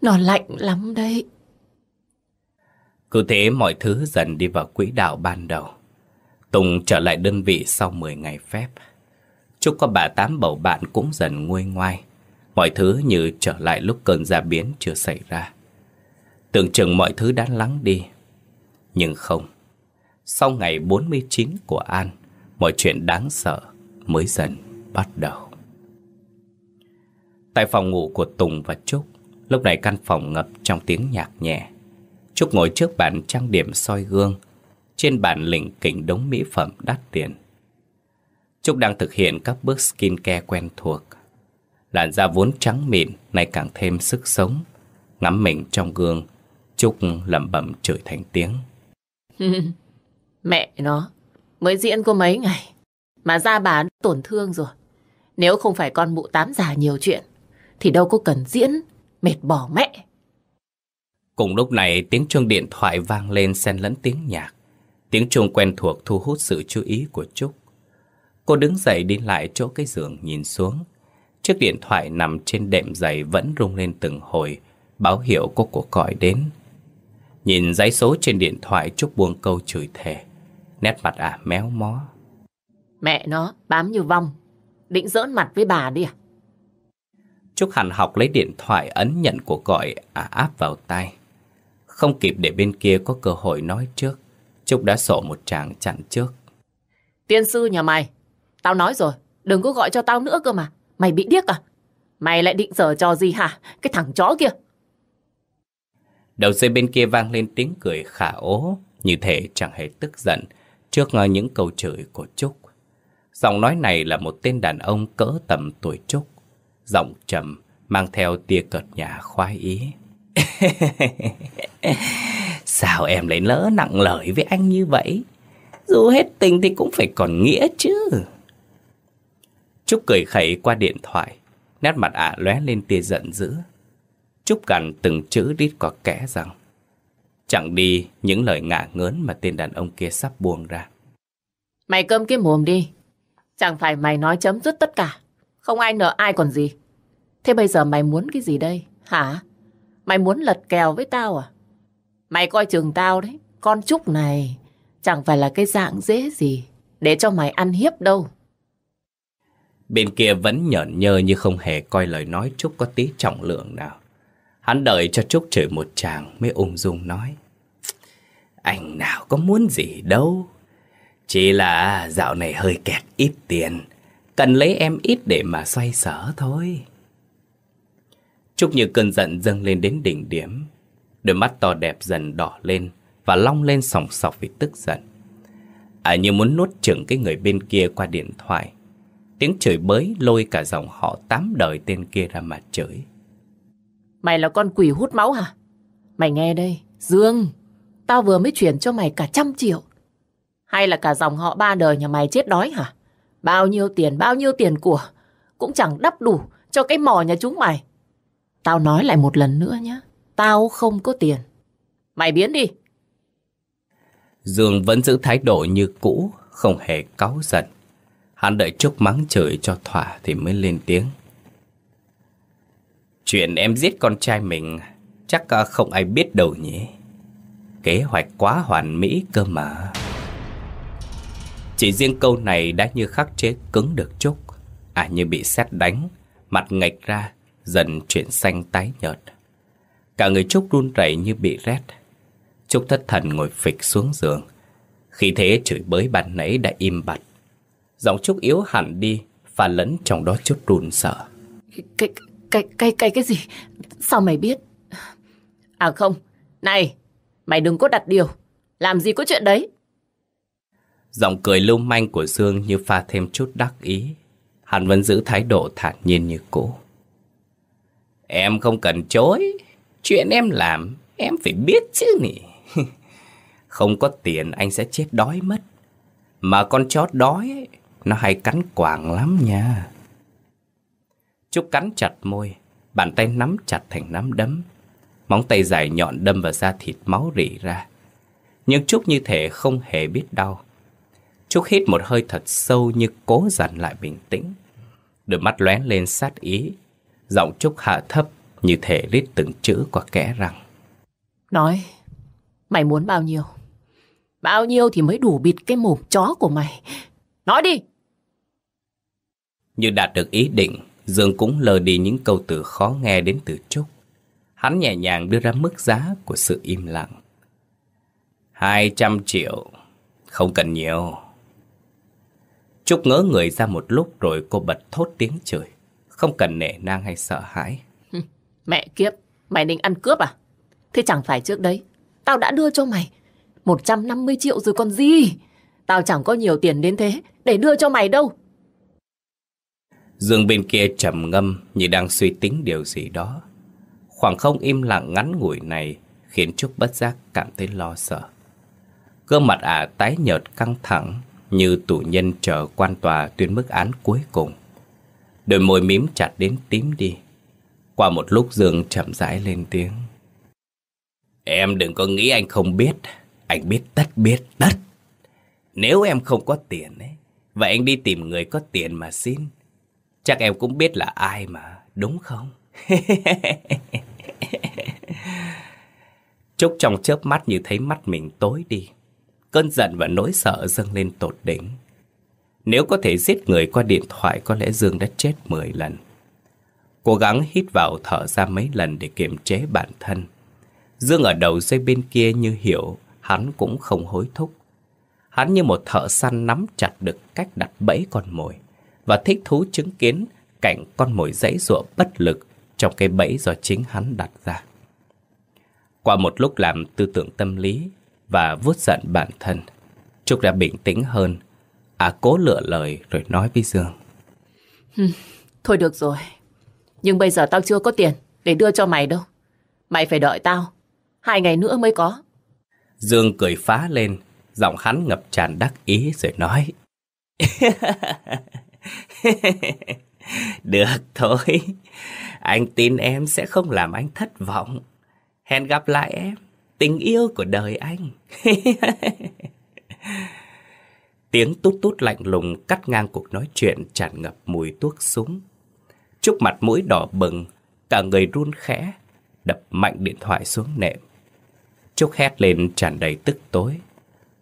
nó lạnh lắm đấy. Cứ thế mọi thứ dần đi vào quỹ đạo ban đầu. Tùng trở lại đơn vị sau 10 ngày phép. Chúc có bà Tám bầu bạn cũng dần nguôi ngoai. Mọi thứ như trở lại lúc cơn gia biến chưa xảy ra. Tưởng chừng mọi thứ đã lắng đi. Nhưng không. Sau ngày 49 của An, mọi chuyện đáng sợ mới dần bắt đầu. Tại phòng ngủ của Tùng và Trúc, lúc này căn phòng ngập trong tiếng nhạc nhẹ. Trúc ngồi trước bàn trang điểm soi gương, trên bàn lỉnh kỉnh đống mỹ phẩm đắt tiền. Trúc đang thực hiện các bước skincare quen thuộc. Làn da vốn trắng mịn, nay càng thêm sức sống. Ngắm mình trong gương, Trúc lẩm bẩm chửi thành tiếng. Mẹ nó, mới diễn có mấy ngày, mà da bà tổn thương rồi. Nếu không phải con mụ tám già nhiều chuyện, thì đâu có cần diễn, mệt bỏ mẹ. Cùng lúc này tiếng chuông điện thoại vang lên xen lẫn tiếng nhạc. Tiếng chuông quen thuộc thu hút sự chú ý của Trúc. Cô đứng dậy đi lại chỗ cái giường nhìn xuống. Chiếc điện thoại nằm trên đệm giày vẫn rung lên từng hồi, báo hiệu có cuộc gọi đến. Nhìn dãy số trên điện thoại Trúc buông câu chửi thề. Nét mặt ả méo mó. Mẹ nó bám như vong, định giỡn mặt với bà đi à? Trúc hẳn học lấy điện thoại ấn nhận cuộc gọi à áp vào tay. Không kịp để bên kia có cơ hội nói trước. Trúc đã sổ một tràng chặn trước. Tiên sư nhà mày, tao nói rồi, đừng có gọi cho tao nữa cơ mà. Mày bị điếc à? Mày lại định giở trò gì hả? Cái thằng chó kia. Đầu dây bên kia vang lên tiếng cười khả ố, như thể chẳng hề tức giận trước những câu chửi của Trúc. Giọng nói này là một tên đàn ông cỡ tầm tuổi Trúc. Giọng trầm, mang theo tia cợt nhà khoái ý. Sao em lại lỡ nặng lời với anh như vậy? Dù hết tình thì cũng phải còn nghĩa chứ. Trúc cười khẩy qua điện thoại, nét mặt ả lóe lên tia giận dữ. Trúc gằn từng chữ đít qua kẽ rằng Chẳng đi những lời ngả ngớn mà tên đàn ông kia sắp buông ra. Mày cơm cái mồm đi. Chẳng phải mày nói chấm dứt tất cả. Không ai nợ ai còn gì. Thế bây giờ mày muốn cái gì đây? Hả? Mày muốn lật kèo với tao à? Mày coi chừng tao đấy. Con Trúc này chẳng phải là cái dạng dễ gì để cho mày ăn hiếp đâu. Bên kia vẫn nhởn nhơ như không hề coi lời nói Trúc có tí trọng lượng nào. Hắn đợi cho Trúc chửi một chàng mới ung dung nói. Anh nào có muốn gì đâu. Chỉ là dạo này hơi kẹt ít tiền. Cần lấy em ít để mà xoay sở thôi. Trúc như cơn giận dâng lên đến đỉnh điểm. Đôi mắt to đẹp dần đỏ lên và long lên sòng sọc vì tức giận. À như muốn nuốt chửng cái người bên kia qua điện thoại. Tiếng chửi bới lôi cả dòng họ tám đời tên kia ra mặt chửi. Mày là con quỷ hút máu hả? Mày nghe đây, Dương, tao vừa mới chuyển cho mày cả trăm triệu. Hay là cả dòng họ ba đời nhà mày chết đói hả? Bao nhiêu tiền, bao nhiêu tiền của, cũng chẳng đắp đủ cho cái mò nhà chúng mày. Tao nói lại một lần nữa nhé, tao không có tiền. Mày biến đi. Dương vẫn giữ thái độ như cũ, không hề cáu giận. Hắn đợi Trúc mắng chửi cho thỏa thì mới lên tiếng. Chuyện em giết con trai mình chắc không ai biết đâu nhỉ. Kế hoạch quá hoàn mỹ cơ mà. Chỉ riêng câu này đã như khắc chế cứng được Trúc. À như bị xét đánh, mặt ngạch ra, dần chuyển xanh tái nhợt. Cả người Trúc run rẩy như bị rét. Trúc thất thần ngồi phịch xuống giường. Khi thế chửi bới ban nãy đã im bặt. Giọng Trúc yếu hẳn đi, và lẫn trong đó chút run sợ. Cái, cái, cái, cái, cái gì? Sao mày biết? À không, này, mày đừng có đặt điều. Làm gì có chuyện đấy? Giọng cười lưu manh của Dương như pha thêm chút đắc ý. Hắn vẫn giữ thái độ thản nhiên như cũ. Em không cần chối. Chuyện em làm, em phải biết chứ nhỉ. Không có tiền anh sẽ chết đói mất. Mà con chó đói, nó hay cắn quảng lắm nha. Trúc cắn chặt môi, bàn tay nắm chặt thành nắm đấm. Móng tay dài nhọn đâm vào da thịt máu rỉ ra. Nhưng Trúc như thể không hề biết đau. Trúc hít một hơi thật sâu như cố dằn lại bình tĩnh. Đôi mắt lóe lên sát ý. Giọng Trúc hạ thấp như thể rít từng chữ qua kẽ răng. Nói, mày muốn bao nhiêu? Bao nhiêu thì mới đủ bịt cái mồm chó của mày. Nói đi! Như đạt được ý định, Dương cũng lờ đi những câu từ khó nghe đến từ Trúc. Hắn nhẹ nhàng đưa ra mức giá của sự im lặng. Hai trăm triệu, không cần nhiều. Trúc ngỡ người ra một lúc rồi cô bật thốt tiếng chửi. Không cần nể nang hay sợ hãi. Mẹ kiếp, mày định ăn cướp à? Thế chẳng phải trước đấy, tao đã đưa cho mày 150 triệu rồi còn gì? Tao chẳng có nhiều tiền đến thế để đưa cho mày đâu. Dương bên kia trầm ngâm như đang suy tính điều gì đó. Khoảng không im lặng ngắn ngủi này khiến Trúc bất giác cảm thấy lo sợ. Gương mặt ả tái nhợt căng thẳng như tù nhân chờ quan tòa tuyên mức án cuối cùng. Đôi môi mím chặt đến tím đi. Qua một lúc Dương chậm rãi lên tiếng. Em đừng có nghĩ anh không biết. Anh biết tất biết tất. Nếu em không có tiền ấy, vậy anh đi tìm người có tiền mà xin. Chắc em cũng biết là ai mà, đúng không? Trúc trong chớp mắt như thấy mắt mình tối đi. Cơn giận và nỗi sợ dâng lên tột đỉnh. Nếu có thể giết người qua điện thoại có lẽ Dương đã chết 10 lần. Cố gắng hít vào thở ra mấy lần để kiềm chế bản thân. Dương ở đầu dây bên kia như hiểu hắn cũng không hối thúc. Hắn như một thợ săn nắm chặt được cách đặt bẫy con mồi và thích thú chứng kiến cảnh con mồi dãy ruộng bất lực trong cái bẫy do chính hắn đặt ra. Qua một lúc làm tư tưởng tâm lý và vuốt giận bản thân, Trúc đã bình tĩnh hơn. À cố lựa lời rồi nói với Dương. Thôi được rồi. Nhưng bây giờ tao chưa có tiền để đưa cho mày đâu. Mày phải đợi tao. Hai ngày nữa mới có. Dương cười phá lên, giọng hắn ngập tràn đắc ý rồi nói. Được thôi, anh tin em sẽ không làm anh thất vọng. Hẹn gặp lại em, tình yêu của đời anh. Tiếng tút tút lạnh lùng cắt ngang cuộc nói chuyện tràn ngập mùi thuốc súng. Trúc mặt mũi đỏ bừng, cả người run khẽ, đập mạnh điện thoại xuống nệm. Trúc hét lên tràn đầy tức tối.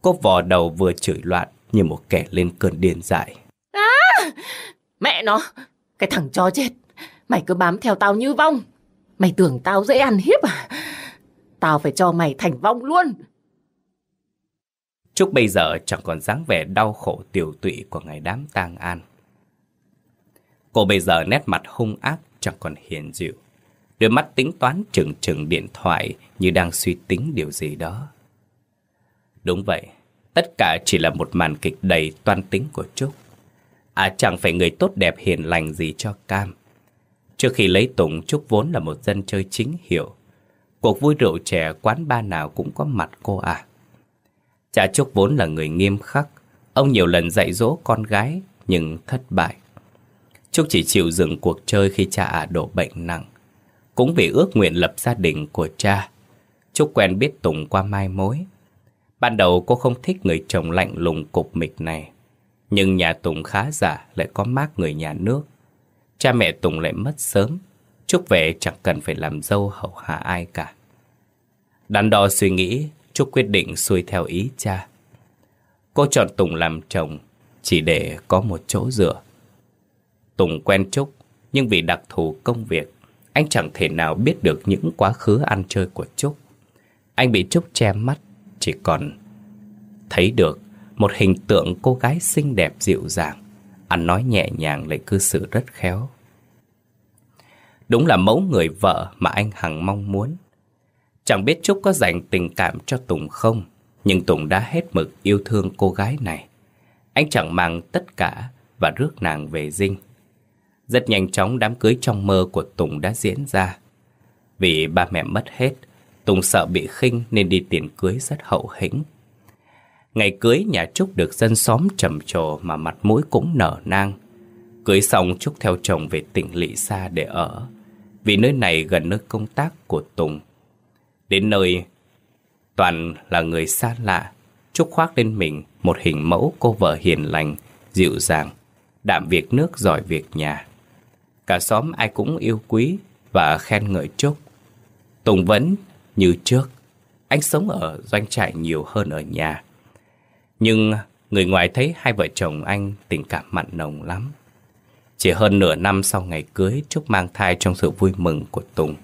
Cô vò đầu vừa chửi loạn như một kẻ lên cơn điên dại. À, mẹ nó, cái thằng cho chết. Mày cứ bám theo tao như vong. Mày tưởng tao dễ ăn hiếp à? Tao phải cho mày thành vong luôn. Trúc bây giờ chẳng còn dáng vẻ đau khổ tiểu tụy của ngày đám tang an. Cô bây giờ nét mặt hung ác chẳng còn hiền dịu. Đôi mắt tính toán chừng chừng điện thoại như đang suy tính điều gì đó. Đúng vậy, tất cả chỉ là một màn kịch đầy toan tính của Trúc. À chẳng phải người tốt đẹp hiền lành gì cho Cam. Trước khi lấy Tùng, Trúc vốn là một dân chơi chính hiệu. Cuộc vui rượu trẻ quán ba nào cũng có mặt cô à. Cha Trúc vốn là người nghiêm khắc. Ông nhiều lần dạy dỗ con gái, nhưng thất bại. Trúc chỉ chịu dừng cuộc chơi khi cha ả đổ bệnh nặng. Cũng vì ước nguyện lập gia đình của cha. Trúc quen biết Tùng qua mai mối. Ban đầu cô không thích người chồng lạnh lùng cục mịch này. Nhưng nhà Tùng khá giả lại có mác người nhà nước. Cha mẹ Tùng lại mất sớm. Trúc về chẳng cần phải làm dâu hậu hạ ai cả. Đắn đo suy nghĩ, Trúc quyết định xuôi theo ý cha. Cô chọn Tùng làm chồng chỉ để có một chỗ dựa. Tùng quen Trúc, nhưng vì đặc thù công việc, anh chẳng thể nào biết được những quá khứ ăn chơi của Trúc. Anh bị Trúc che mắt, chỉ còn thấy được một hình tượng cô gái xinh đẹp dịu dàng, ăn nói nhẹ nhàng lại cư xử rất khéo. Đúng là mẫu người vợ mà anh Hằng mong muốn. Chẳng biết Trúc có dành tình cảm cho Tùng không, nhưng Tùng đã hết mực yêu thương cô gái này. Anh chẳng mang tất cả và rước nàng về dinh. Rất nhanh chóng đám cưới trong mơ của Tùng đã diễn ra. Vì ba mẹ mất hết, Tùng sợ bị khinh nên đi tiền cưới rất hậu hĩnh. Ngày cưới nhà Trúc được dân xóm trầm trồ mà mặt mũi cũng nở nang. Cưới xong Trúc theo chồng về tỉnh Lị Sa để ở, vì nơi này gần nơi công tác của Tùng. Đến nơi, toàn là người xa lạ, Trúc khoác lên mình một hình mẫu cô vợ hiền lành, dịu dàng, đạm việc nước giỏi việc nhà. Cả xóm ai cũng yêu quý và khen ngợi Trúc. Tùng vẫn như trước, anh sống ở doanh trại nhiều hơn ở nhà. Nhưng người ngoài thấy hai vợ chồng anh tình cảm mặn nồng lắm. Chỉ hơn nửa năm sau ngày cưới, Trúc mang thai trong sự vui mừng của Tùng.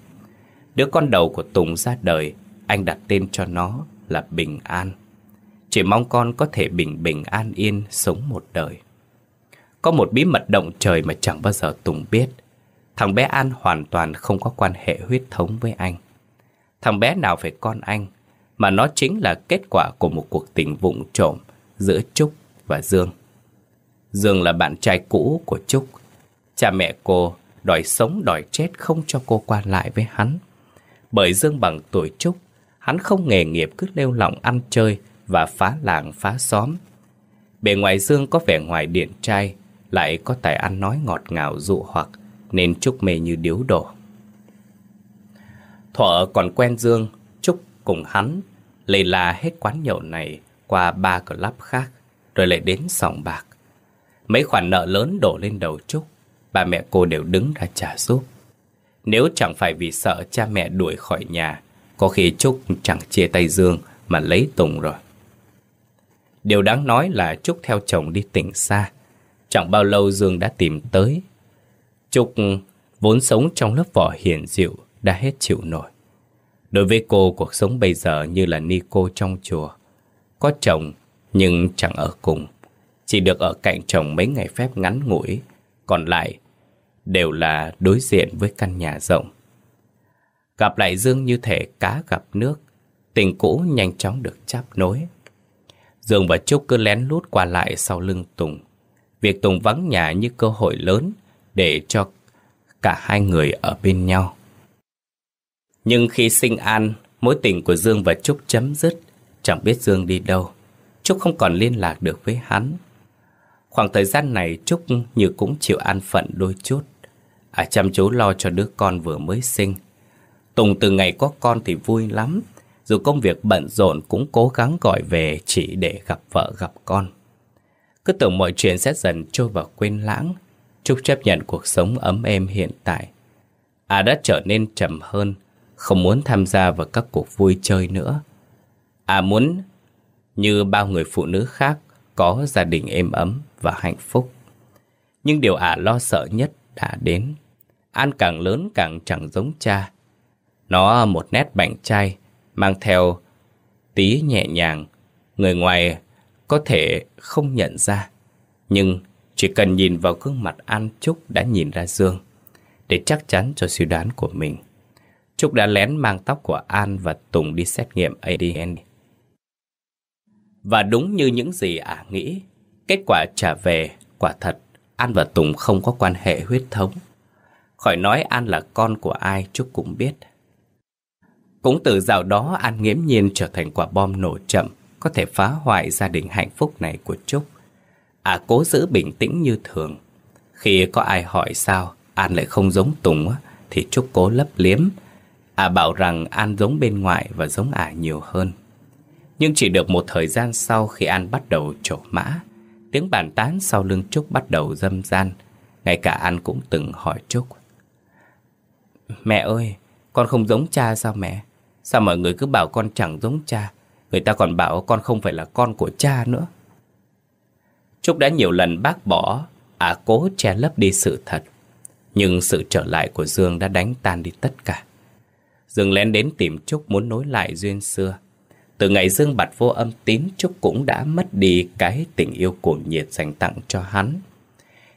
Đứa con đầu của Tùng ra đời, anh đặt tên cho nó là Bình An. Chỉ mong con có thể bình bình an yên sống một đời. Có một bí mật động trời mà chẳng bao giờ Tùng biết. Thằng bé An hoàn toàn không có quan hệ huyết thống với anh. Thằng bé nào phải con anh, mà nó chính là kết quả của một cuộc tình vụng trộm giữa Trúc và Dương. Dương là bạn trai cũ của Trúc. Cha mẹ cô đòi sống đòi chết không cho cô qua lại với hắn. Bởi Dương bằng tuổi Trúc, hắn không nghề nghiệp cứ lêu lỏng ăn chơi và phá làng phá xóm. Bề ngoài Dương có vẻ ngoài điện trai, lại có tài ăn nói ngọt ngào dụ hoặc, nên Trúc mê như điếu đổ. Thọ còn quen Dương, Trúc cùng hắn lề la hết quán nhậu này qua ba club khác, rồi lại đến sòng bạc. Mấy khoản nợ lớn đổ lên đầu Trúc, bà mẹ cô đều đứng ra trả giúp. Nếu chẳng phải vì sợ cha mẹ đuổi khỏi nhà, có khi Trúc chẳng chia tay Dương mà lấy Tùng rồi. Điều đáng nói là Trúc theo chồng đi tỉnh xa. Chẳng bao lâu Dương đã tìm tới. Trúc vốn sống trong lớp vỏ hiền dịu, đã hết chịu nổi. Đối với cô, cuộc sống bây giờ như là ni cô trong chùa. Có chồng, nhưng chẳng ở cùng. Chỉ được ở cạnh chồng mấy ngày phép ngắn ngủi, còn lại đều là đối diện với căn nhà rộng. Gặp lại Dương như thể cá gặp nước, tình cũ nhanh chóng được chắp nối. Dương và Trúc cứ lén lút qua lại sau lưng Tùng. Việc Tùng vắng nhà như cơ hội lớn để cho cả hai người ở bên nhau. Nhưng khi sinh an, mối tình của Dương và Trúc chấm dứt, chẳng biết Dương đi đâu. Trúc không còn liên lạc được với hắn. Khoảng thời gian này Trúc như cũng chịu an phận đôi chút. À chăm chú lo cho đứa con vừa mới sinh. Tùng từ ngày có con thì vui lắm. Dù công việc bận rộn cũng cố gắng gọi về chỉ để gặp vợ gặp con. Cứ tưởng mọi chuyện sẽ dần trôi vào quên lãng. Trúc chấp nhận cuộc sống ấm êm hiện tại. À đã trở nên trầm hơn, không muốn tham gia vào các cuộc vui chơi nữa. À muốn như bao người phụ nữ khác có gia đình êm ấm và hạnh phúc. Nhưng điều ả lo sợ nhất đã đến. An càng lớn càng chẳng giống cha. Nó một nét bảnh trai, mang theo tí nhẹ nhàng. Người ngoài có thể không nhận ra. Nhưng chỉ cần nhìn vào gương mặt An Trúc đã nhìn ra Dương. Để chắc chắn cho suy đoán của mình. Trúc đã lén mang tóc của An và Tùng đi xét nghiệm ADN. Và đúng như những gì ả nghĩ, kết quả trả về, quả thật, An và Tùng không có quan hệ huyết thống. Khỏi nói An là con của ai Trúc cũng biết. Cũng từ dạo đó An nghiễm nhiên trở thành quả bom nổ chậm, có thể phá hoại gia đình hạnh phúc này của Trúc. À cố giữ bình tĩnh như thường. Khi có ai hỏi sao An lại không giống Tùng thì Trúc cố lấp liếm. À bảo rằng An giống bên ngoài và giống ả nhiều hơn. Nhưng chỉ được một thời gian sau khi An bắt đầu trổ mã, tiếng bàn tán sau lưng Trúc bắt đầu dâm gian. Ngay cả An cũng từng hỏi Trúc. Mẹ ơi, con không giống cha sao mẹ? Sao mọi người cứ bảo con chẳng giống cha? Người ta còn bảo con không phải là con của cha nữa. Trúc đã nhiều lần bác bỏ, à cố che lấp đi sự thật. Nhưng sự trở lại của Dương đã đánh tan đi tất cả. Dương lén đến tìm Trúc muốn nối lại duyên xưa. Từ ngày Dương bật vô âm tín, Trúc cũng đã mất đi cái tình yêu cuồng nhiệt dành tặng cho hắn.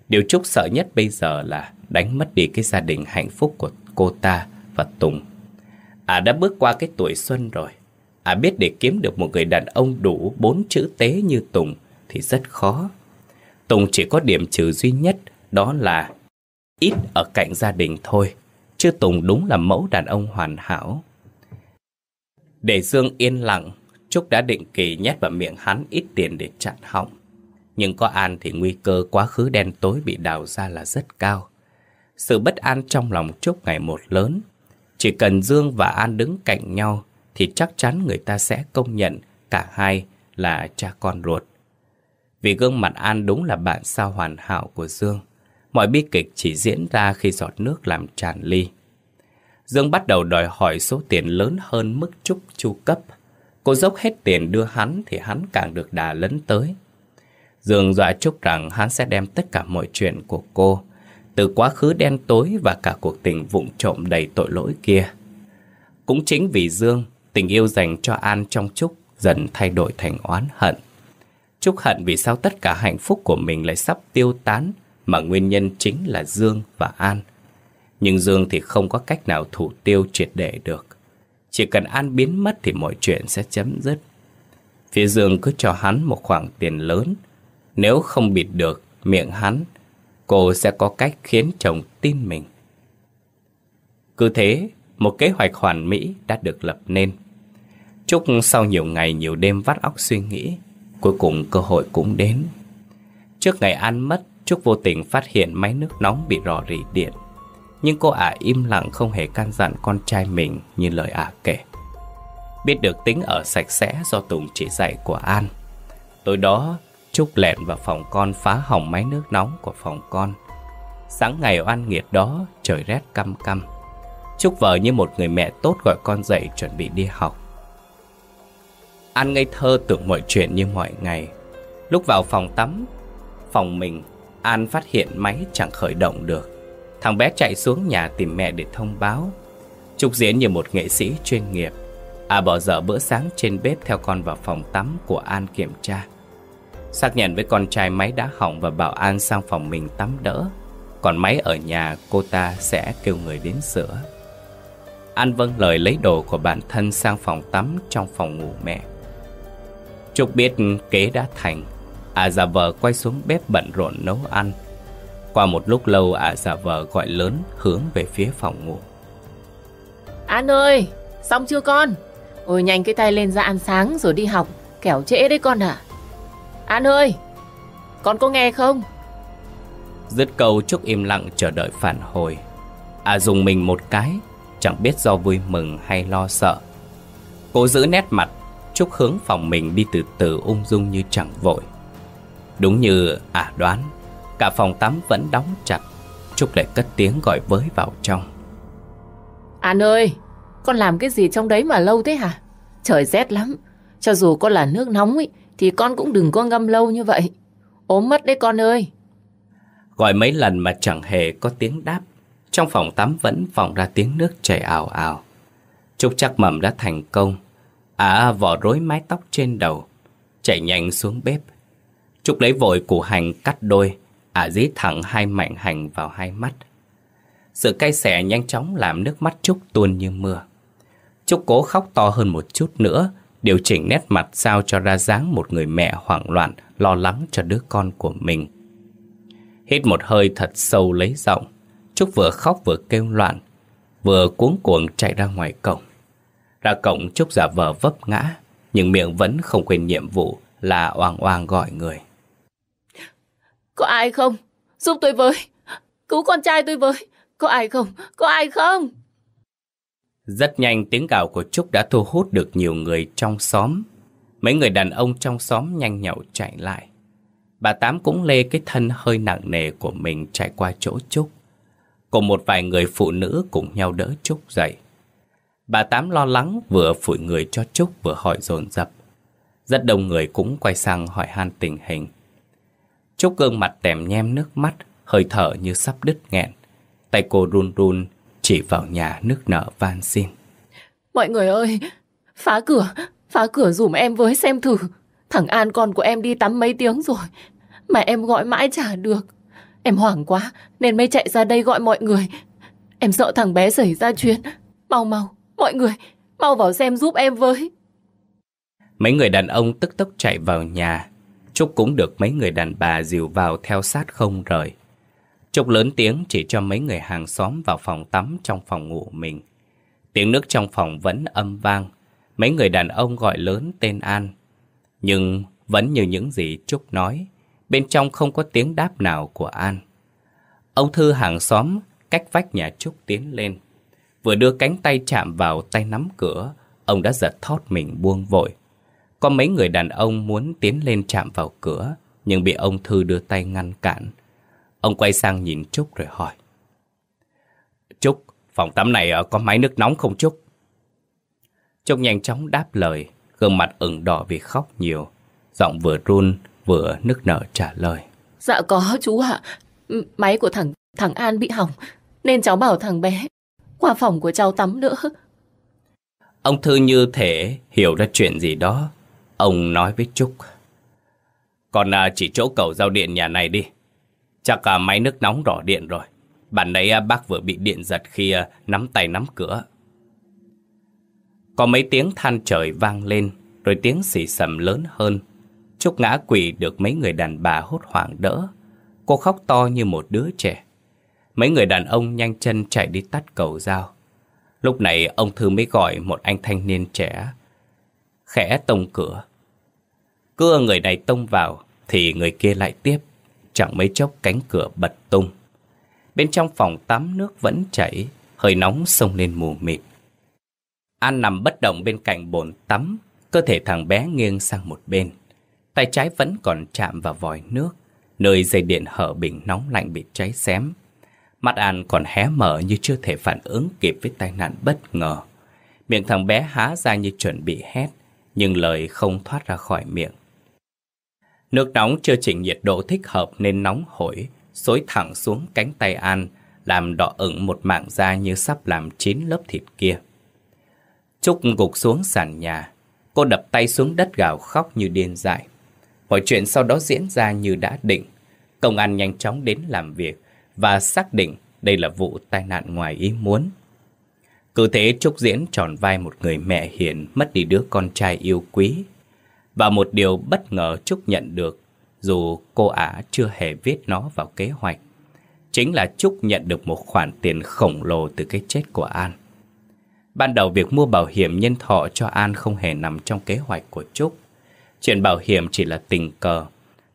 Điều Trúc sợ nhất bây giờ là đánh mất đi cái gia đình hạnh phúc của cô ta và Tùng. À đã bước qua cái tuổi xuân rồi. À biết để kiếm được một người đàn ông đủ bốn chữ tế như Tùng thì rất khó. Tùng chỉ có điểm trừ duy nhất đó là ít ở cạnh gia đình thôi. Chứ Tùng đúng là mẫu đàn ông hoàn hảo. Để Dương yên lặng, Trúc đã định kỳ nhét vào miệng hắn ít tiền để chặn họng. Nhưng có An thì nguy cơ quá khứ đen tối bị đào ra là rất cao. Sự bất an trong lòng Trúc ngày một lớn. Chỉ cần Dương và An đứng cạnh nhau thì chắc chắn người ta sẽ công nhận cả hai là cha con ruột. Vì gương mặt An đúng là bạn sao hoàn hảo của Dương. Mọi bi kịch chỉ diễn ra khi giọt nước làm tràn ly. Dương bắt đầu đòi hỏi số tiền lớn hơn mức Trúc chu cấp. Cô dốc hết tiền đưa hắn thì hắn càng được đà lấn tới. Dương dọa Trúc rằng hắn sẽ đem tất cả mọi chuyện của cô, từ quá khứ đen tối và cả cuộc tình vụng trộm đầy tội lỗi kia. Cũng chính vì Dương, tình yêu dành cho An trong Trúc dần thay đổi thành oán hận. Trúc hận vì sao tất cả hạnh phúc của mình lại sắp tiêu tán mà nguyên nhân chính là Dương và An. Nhưng Dương thì không có cách nào thủ tiêu triệt để được. Chỉ cần An biến mất thì mọi chuyện sẽ chấm dứt. Phía Dương cứ cho hắn một khoản tiền lớn. Nếu không bịt được miệng hắn, cô sẽ có cách khiến chồng tin mình. Cứ thế, một kế hoạch hoàn mỹ đã được lập nên. Trúc sau nhiều ngày nhiều đêm vắt óc suy nghĩ, cuối cùng cơ hội cũng đến. Trước ngày An mất, Trúc vô tình phát hiện máy nước nóng bị rò rỉ điện. Nhưng cô ả im lặng không hề can dặn con trai mình như lời ả kể. Biết được tính ở sạch sẽ do Tùng chỉ dạy của An. Tối đó, Trúc lẹn vào phòng con phá hỏng máy nước nóng của phòng con. Sáng ngày oan nghiệt đó, trời rét căm căm. Trúc vợ như một người mẹ tốt gọi con dậy chuẩn bị đi học. An ngây thơ tưởng mọi chuyện như mọi ngày. Lúc vào phòng tắm, phòng mình, An phát hiện máy chẳng khởi động được. Thằng bé chạy xuống nhà tìm mẹ để thông báo. Trục diễn như một nghệ sĩ chuyên nghiệp. À bỏ dở bữa sáng trên bếp theo con vào phòng tắm của An kiểm tra. Xác nhận với con trai máy đã hỏng và bảo An sang phòng mình tắm đỡ. Còn máy ở nhà cô ta sẽ kêu người đến sửa. An vâng lời lấy đồ của bản thân sang phòng tắm trong phòng ngủ mẹ. Trúc biết kế đã thành. À già vợ quay xuống bếp bận rộn nấu ăn. Qua một lúc lâu à già vợ gọi lớn hướng về phía phòng ngủ. An ơi, xong chưa con? Ôi nhanh cái tay lên ra ăn sáng rồi đi học. Kẻo trễ đấy con ạ. An ơi, con có nghe không? Dứt câu Trúc im lặng chờ đợi phản hồi. À dùng mình một cái Chẳng biết do vui mừng hay lo sợ. Cô giữ nét mặt Trúc hướng phòng mình đi từ từ ung dung như chẳng vội. Đúng như à đoán Cả phòng tắm vẫn đóng chặt Trúc lại cất tiếng gọi với vào trong. An ơi Con làm cái gì trong đấy mà lâu thế hả? Trời rét lắm. Cho dù con là nước nóng ý, Thì con cũng đừng có ngâm lâu như vậy. Ốm mất đấy con ơi. Gọi mấy lần mà chẳng hề có tiếng đáp. Trong phòng tắm vẫn vọng ra tiếng nước chảy ào ào. Trúc chắc mầm đã thành công À vỏ rối mái tóc trên đầu, Chạy nhanh xuống bếp. Trúc lấy vội củ hành cắt đôi À dí thẳng hai mảnh hành vào hai mắt. Sự cay xẻ nhanh chóng làm nước mắt Trúc tuôn như mưa. Trúc cố khóc to hơn một chút nữa, Điều chỉnh nét mặt sao cho ra dáng một người mẹ hoảng loạn, Lo lắng cho đứa con của mình. Hít một hơi thật sâu lấy giọng, Trúc vừa khóc vừa kêu loạn, Vừa cuống cuồng chạy ra ngoài cổng. Ra cổng Trúc giả vờ vấp ngã Nhưng miệng vẫn không quên nhiệm vụ Là oang oang gọi người Có ai không? Giúp tôi với Cứu con trai tôi với Có ai không? Có ai không? Rất nhanh tiếng gào của Trúc đã thu hút được nhiều người trong xóm. Mấy người đàn ông trong xóm nhanh nhậu chạy lại. Bà Tám cũng lê cái thân hơi nặng nề của mình chạy qua chỗ Trúc. Cùng một vài người phụ nữ cùng nhau đỡ Trúc dậy. Bà Tám lo lắng vừa phủi người cho Trúc vừa hỏi dồn dập. Rất đông người cũng quay sang hỏi han tình hình. Trúc gương mặt tèm nhem nước mắt, hơi thở như sắp đứt nghẹn. Tay cô run run chỉ vào nhà nước nở van xin. Mọi người ơi, phá cửa, phá cửa dùm em với xem thử. Thằng An con của em đi tắm mấy tiếng rồi, mà em gọi mãi chả được. Em hoảng quá nên mới chạy ra đây gọi mọi người. Em sợ thằng bé xảy ra chuyện. Mau mau, mọi người, mau vào xem giúp em với. Mấy người đàn ông tức tốc chạy vào nhà. Trúc cũng được mấy người đàn bà dìu vào theo sát không rời. Trúc lớn tiếng chỉ cho mấy người hàng xóm vào phòng tắm trong phòng ngủ mình. Tiếng nước trong phòng vẫn âm vang. Mấy người đàn ông gọi lớn tên An. Nhưng vẫn như những gì Trúc nói, bên trong không có tiếng đáp nào của An. Ông Thư hàng xóm cách vách nhà Trúc tiến lên. Vừa đưa cánh tay chạm vào tay nắm cửa, ông đã giật thót mình buông vội. Có mấy người đàn ông muốn tiến lên chạm vào cửa, nhưng bị ông Thư đưa tay ngăn cản. Ông quay sang nhìn Trúc rồi hỏi. Trúc, phòng tắm này ờ, có máy nước nóng không Trúc? Trúc nhanh chóng đáp lời, gương mặt ửng đỏ vì khóc nhiều. Giọng vừa run vừa nức nở trả lời. Dạ có chú ạ. Máy của thằng thằng An bị hỏng, nên cháu bảo thằng bé qua phòng của cháu tắm nữa. Ông Thư như thể hiểu ra chuyện gì đó. Ông nói với Trúc. Còn à, chỉ chỗ cầu giao điện nhà này đi. Chắc cả máy nước nóng đỏ điện rồi. Bạn đấy à, bác vừa bị điện giật khi à, nắm tay nắm cửa. Có mấy tiếng than trời vang lên, rồi tiếng xì sầm lớn hơn. Trúc ngã quỷ được mấy người đàn bà hốt hoảng đỡ. Cô khóc to như một đứa trẻ. Mấy người đàn ông nhanh chân chạy đi tắt cầu dao. Lúc này ông Thư mới gọi một anh thanh niên trẻ. Khẽ tông cửa. Cưa người này tông vào, thì người kia lại tiếp. Chẳng mấy chốc cánh cửa bật tung Bên trong phòng tắm nước vẫn chảy Hơi nóng sông lên mù mịt An nằm bất động bên cạnh bồn tắm Cơ thể thằng bé nghiêng sang một bên Tay trái vẫn còn chạm vào vòi nước Nơi dây điện hở bình nóng lạnh bị cháy xém Mắt An còn hé mở như chưa thể phản ứng kịp với tai nạn bất ngờ Miệng thằng bé há ra như chuẩn bị hét Nhưng lời không thoát ra khỏi miệng Nước nóng chưa chỉnh nhiệt độ thích hợp nên nóng hổi, xối thẳng xuống cánh tay An, làm đỏ ửng một mảng da như sắp làm chín lớp thịt kia. Trúc gục xuống sàn nhà, cô đập tay xuống đất gào khóc như điên dại. Mọi chuyện sau đó diễn ra như đã định. Công an nhanh chóng đến làm việc và xác định đây là vụ tai nạn ngoài ý muốn. Cứ thế Trúc diễn tròn vai một người mẹ hiền mất đi đứa con trai yêu quý. Và một điều bất ngờ Trúc nhận được, dù cô ả chưa hề viết nó vào kế hoạch, chính là Trúc nhận được một khoản tiền khổng lồ từ cái chết của An. Ban đầu việc mua bảo hiểm nhân thọ cho An không hề nằm trong kế hoạch của Trúc. Chuyện bảo hiểm chỉ là tình cờ.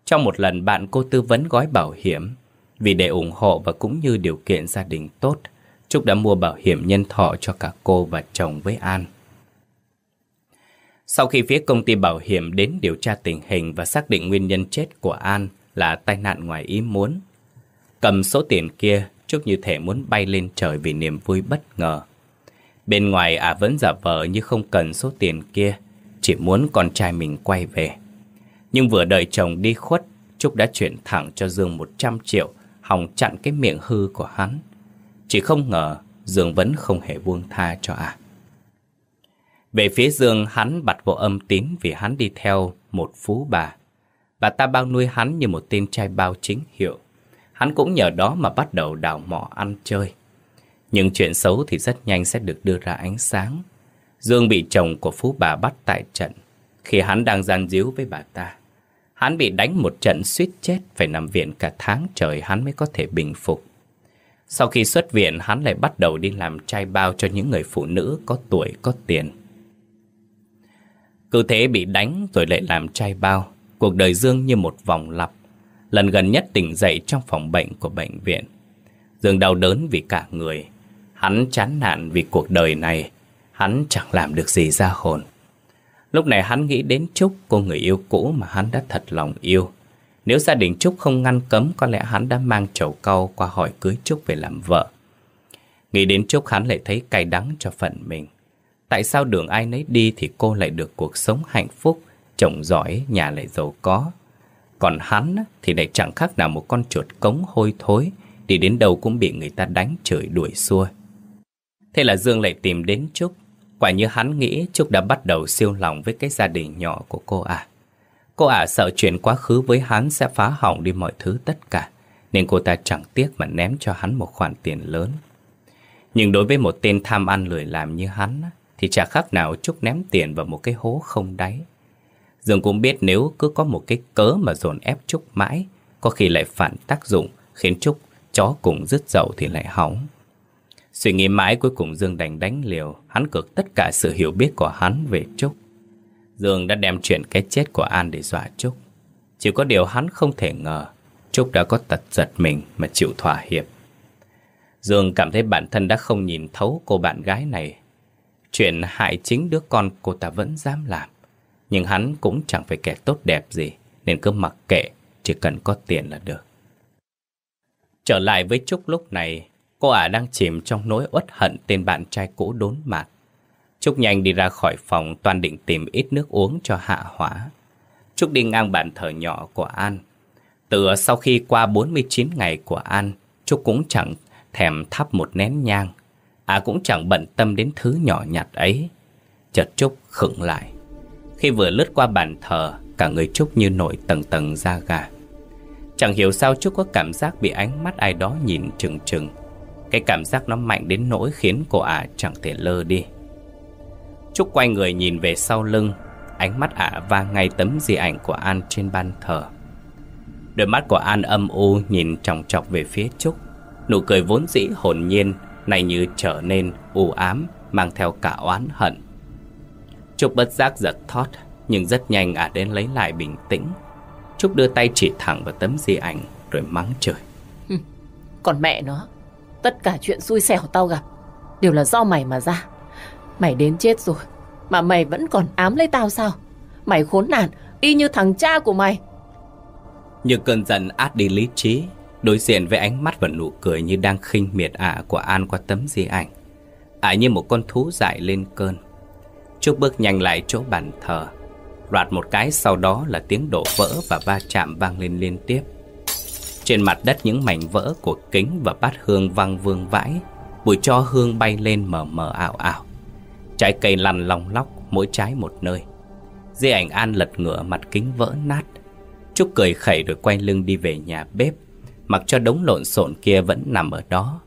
Trong một lần bạn cô tư vấn gói bảo hiểm, vì để ủng hộ và cũng như điều kiện gia đình tốt, Trúc đã mua bảo hiểm nhân thọ cho cả cô và chồng với An. Sau khi phía công ty bảo hiểm đến điều tra tình hình và xác định nguyên nhân chết của An là tai nạn ngoài ý muốn, cầm số tiền kia, Trúc như thể muốn bay lên trời vì niềm vui bất ngờ. Bên ngoài ả à vẫn giả vờ như không cần số tiền kia, chỉ muốn con trai mình quay về. Nhưng vừa đợi chồng đi khuất, Trúc đã chuyển thẳng cho Dương 100 triệu, hòng chặn cái miệng hư của hắn. Chỉ không ngờ Dương vẫn không hề buông tha cho ả. À. Về phía Dương, hắn bật vô âm tín vì hắn đi theo một phú bà. Bà ta bao nuôi hắn như một tên trai bao chính hiệu. Hắn cũng nhờ đó mà bắt đầu đào mỏ ăn chơi. Nhưng chuyện xấu thì rất nhanh sẽ được đưa ra ánh sáng. Dương bị chồng của phú bà bắt tại trận khi hắn đang gian díu với bà ta. Hắn bị đánh một trận suýt chết phải nằm viện cả tháng trời hắn mới có thể bình phục. Sau khi xuất viện hắn lại bắt đầu đi làm trai bao cho những người phụ nữ có tuổi có tiền. Cứ thế bị đánh rồi lại làm trai bao, cuộc đời Dương như một vòng lặp. Lần gần nhất tỉnh dậy trong phòng bệnh của bệnh viện. Dương đau đớn vì cả người. Hắn chán nản vì cuộc đời này. Hắn chẳng làm được gì ra hồn. Lúc này hắn nghĩ đến Trúc, cô người yêu cũ mà hắn đã thật lòng yêu. Nếu gia đình Trúc không ngăn cấm, có lẽ hắn đã mang chầu cau qua hỏi cưới Trúc về làm vợ. Nghĩ đến Trúc hắn lại thấy cay đắng cho phận mình. Tại sao đường ai nấy đi thì cô lại được cuộc sống hạnh phúc, chồng giỏi, nhà lại giàu có. Còn hắn thì lại chẳng khác nào một con chuột cống hôi thối, đi đến đâu cũng bị người ta đánh chửi đuổi xua. Thế là Dương lại tìm đến Trúc. Quả như hắn nghĩ Trúc đã bắt đầu siêu lòng với cái gia đình nhỏ của cô à. Cô ả sợ chuyện quá khứ với hắn sẽ phá hỏng đi mọi thứ tất cả, nên cô ta chẳng tiếc mà ném cho hắn một khoản tiền lớn. Nhưng đối với một tên tham ăn lười làm như hắn, thì chả khác nào Trúc ném tiền vào một cái hố không đáy. Dương cũng biết nếu cứ có một cái cớ mà dồn ép Trúc mãi, có khi lại phản tác dụng, khiến Trúc chó cùng dứt dậu thì lại hỏng. Suy nghĩ mãi cuối cùng Dương đành đánh liều, hắn cược tất cả sự hiểu biết của hắn về Trúc. Dương đã đem chuyện cái chết của An để dọa Trúc. Chỉ có điều hắn không thể ngờ Trúc đã có tật giật mình mà chịu thỏa hiệp. Dương cảm thấy bản thân đã không nhìn thấu cô bạn gái này. Chuyện hại chính đứa con cô ta vẫn dám làm. Nhưng hắn cũng chẳng phải kẻ tốt đẹp gì, nên cứ mặc kệ, chỉ cần có tiền là được. Trở lại với Trúc lúc này, cô ả đang chìm trong nỗi uất hận tên bạn trai cũ đốn mặt. Trúc nhanh đi ra khỏi phòng toàn định tìm ít nước uống cho hạ hỏa. Trúc đi ngang bàn thờ nhỏ của An. Từ sau khi qua 49 ngày của An, Trúc cũng chẳng thèm thắp một nén nhang. À cũng chẳng bận tâm đến thứ nhỏ nhặt ấy. Chợt Trúc khựng lại. Khi vừa lướt qua bàn thờ, cả người Trúc như nổi tầng tầng da gà. Chẳng hiểu sao Trúc có cảm giác bị ánh mắt ai đó nhìn trừng trừng. Cái cảm giác nó mạnh đến nỗi khiến cô ả chẳng thể lơ đi. Trúc quay người nhìn về sau lưng, Ánh mắt ả à va ngay tấm di ảnh của An trên ban thờ. Đôi mắt của An âm u nhìn trọng trọc về phía Trúc. Nụ cười vốn dĩ hồn nhiên, Này như trở nên u ám, Mang theo cả oán hận. Trúc bất giác giật thót, Nhưng rất nhanh ả à đến lấy lại bình tĩnh. Trúc đưa tay chỉ thẳng vào tấm di ảnh, Rồi mắng trời Còn mẹ nó. Tất cả chuyện xui xẻo tao gặp Đều là do mày mà ra. Mày đến chết rồi Mà mày vẫn còn ám lấy tao sao? Mày khốn nạn, Y như thằng cha của mày. Như cơn giận át đi lý trí, Đối diện với ánh mắt và nụ cười Như đang khinh miệt ả của An qua tấm di ảnh. Ả như một con thú dại lên cơn. Trúc bước nhanh lại chỗ bàn thờ. Loạt một cái sau đó là tiếng đổ vỡ Và va chạm vang lên liên tiếp. Trên mặt đất những mảnh vỡ của kính và bát hương văng vương vãi Bụi cho hương bay lên mờ mờ ảo ảo. Trái cây lăn lòng lóc mỗi trái một nơi. Di ảnh An lật ngửa mặt kính vỡ nát. Trúc cười khẩy rồi quay lưng đi về nhà bếp Mặc cho đống lộn xộn kia vẫn nằm ở đó.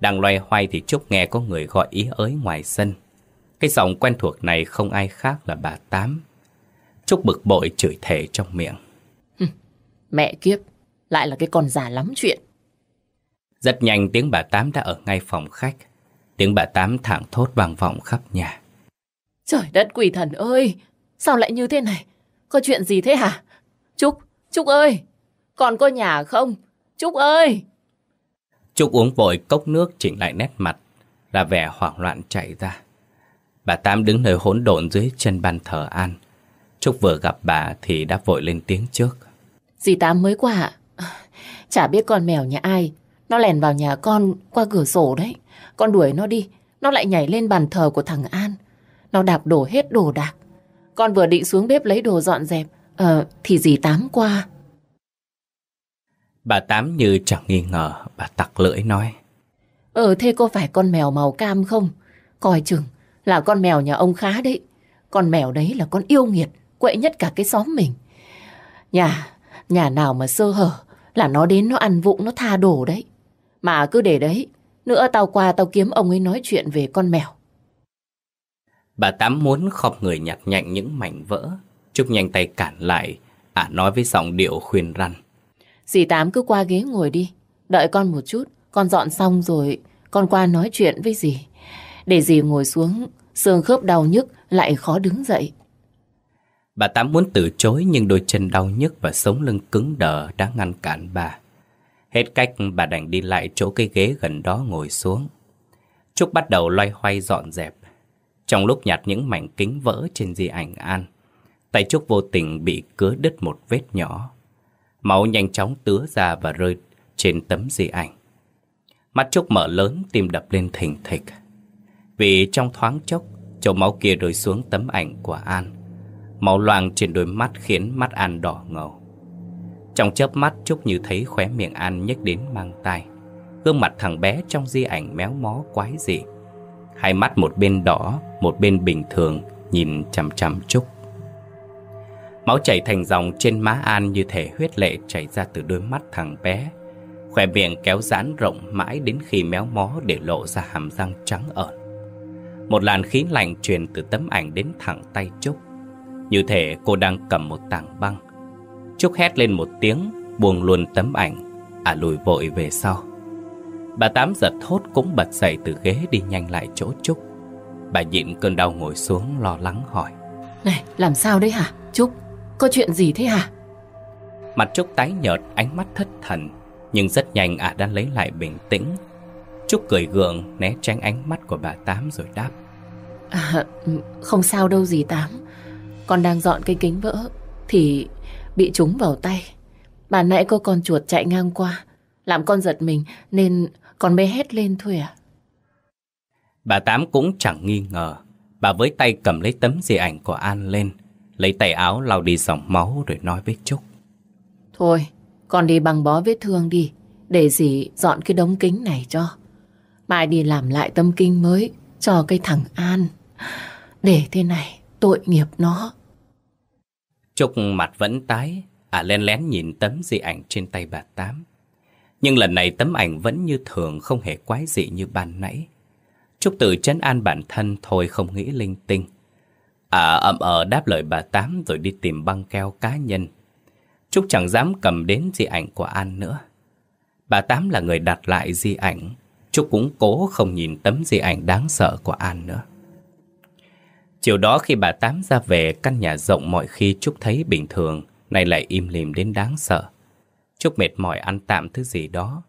Đang loay hoay thì Trúc nghe có người gọi ý ới ngoài sân. Cái giọng quen thuộc này không ai khác là bà Tám. Trúc bực bội chửi thề trong miệng. Mẹ kiếp, lại là cái con già lắm chuyện. Rất nhanh tiếng bà Tám đã ở ngay phòng khách Tiếng bà Tám thẳng thốt vang vọng khắp nhà Trời đất quỷ thần ơi, sao lại như thế này? Có chuyện gì thế hả? Trúc, Trúc ơi, còn có nhà không? Trúc ơi! Trúc uống vội cốc nước chỉnh lại nét mặt Là vẻ hoảng loạn chạy ra Bà Tám đứng nơi hỗn độn dưới chân ban thờ An Trúc vừa gặp bà thì đã vội lên tiếng trước Dì Tám mới qua ạ. Chả biết con mèo nhà ai. Nó lèn vào nhà con qua cửa sổ đấy. Con đuổi nó đi. Nó lại nhảy lên bàn thờ của thằng An. Nó đạp đổ hết đồ đạc. Con vừa định xuống bếp lấy đồ dọn dẹp. Ờ, thì dì Tám qua. Bà Tám như chẳng nghi ngờ Bà tặc lưỡi nói Ờ, thế có phải con mèo màu cam không? Coi chừng là con mèo nhà ông khá đấy. Con mèo đấy là con yêu nghiệt, quậy nhất cả cái xóm mình. Nhà, nhà nào mà sơ hở là nó đến nó ăn vụng nó tha đổ đấy. Mà cứ để đấy, nữa tao qua tao kiếm ông ấy nói chuyện về con mèo. Bà Tám muốn khom người nhặt nhạnh những mảnh vỡ Trúc nhanh tay cản lại À nói với giọng điệu khuyên răn Dì Tám cứ qua ghế ngồi đi. Đợi con một chút, con dọn xong rồi con qua nói chuyện với dì. Để dì ngồi xuống, xương khớp đau nhức lại khó đứng dậy. Bà Tám muốn từ chối nhưng đôi chân đau nhức và sống lưng cứng đờ đã ngăn cản bà. Hết cách bà đành đi lại chỗ cái ghế gần đó ngồi xuống. Trúc bắt đầu loay hoay dọn dẹp. Trong lúc nhặt những mảnh kính vỡ trên di ảnh An, tay Trúc vô tình bị cứa đứt một vết nhỏ. Máu nhanh chóng tứa ra và rơi trên tấm di ảnh. Mắt Trúc mở lớn, tim đập lên thình thịch. Vì trong thoáng chốc, chỗ máu kia rơi xuống tấm ảnh của An màu loang trên đôi mắt khiến mắt An đỏ ngầu. Trong chớp mắt Trúc như thấy khóe miệng An nhếch đến mang tai. Gương mặt thằng bé trong di ảnh méo mó quái dị. Hai mắt một bên đỏ, một bên bình thường, nhìn chằm chằm Trúc. Máu chảy thành dòng trên má An như thể huyết lệ chảy ra từ đôi mắt thằng bé. Khỏe miệng kéo giãn rộng mãi đến khi méo mó để lộ ra hàm răng trắng ợn. Một làn khí lạnh truyền từ tấm ảnh đến thẳng tay Trúc. Như thể cô đang cầm một tảng băng. Trúc hét lên một tiếng, buông luôn tấm ảnh, à lùi vội về sau. Bà Tám giật thốt cũng bật dậy từ ghế đi nhanh lại chỗ Trúc. Bà nhịn cơn đau ngồi xuống lo lắng hỏi. Này, làm sao đấy hả? Trúc, có chuyện gì thế hả? Mặt Trúc tái nhợt, ánh mắt thất thần, nhưng rất nhanh ả đã lấy lại bình tĩnh. Trúc cười gượng, né tránh ánh mắt của bà Tám rồi đáp. À, không sao đâu dì Tám. Con đang dọn cây kính vỡ, thì bị trúng vào tay. Bà nãy có con chuột chạy ngang qua, làm con giật mình nên con mới hét lên thôi à. Bà Tám cũng chẳng nghi ngờ. Bà với tay cầm lấy tấm di ảnh của An lên, lấy tay áo lau đi dòng máu rồi nói với Trúc. Thôi, con đi bằng bó vết thương đi, để dì dọn cái đống kính này cho. Mai đi làm lại tâm kinh mới cho cái thằng An. Để thế này, tội nghiệp nó. Trúc mặt vẫn tái, à len lén nhìn tấm di ảnh trên tay bà Tám. Nhưng lần này tấm ảnh vẫn như thường không hề quái dị như ban nãy. Trúc tự chấn an bản thân thôi không nghĩ linh tinh. À ậm ờ đáp lời bà Tám rồi đi tìm băng keo cá nhân. Trúc chẳng dám cầm đến di ảnh của An nữa. Bà Tám là người đặt lại di ảnh. Trúc cũng cố không nhìn tấm di ảnh đáng sợ của An nữa. Chiều đó khi bà Tám ra về căn nhà rộng mọi khi Trúc thấy bình thường, nay lại im lìm đến đáng sợ. Trúc mệt mỏi ăn tạm thứ gì đó.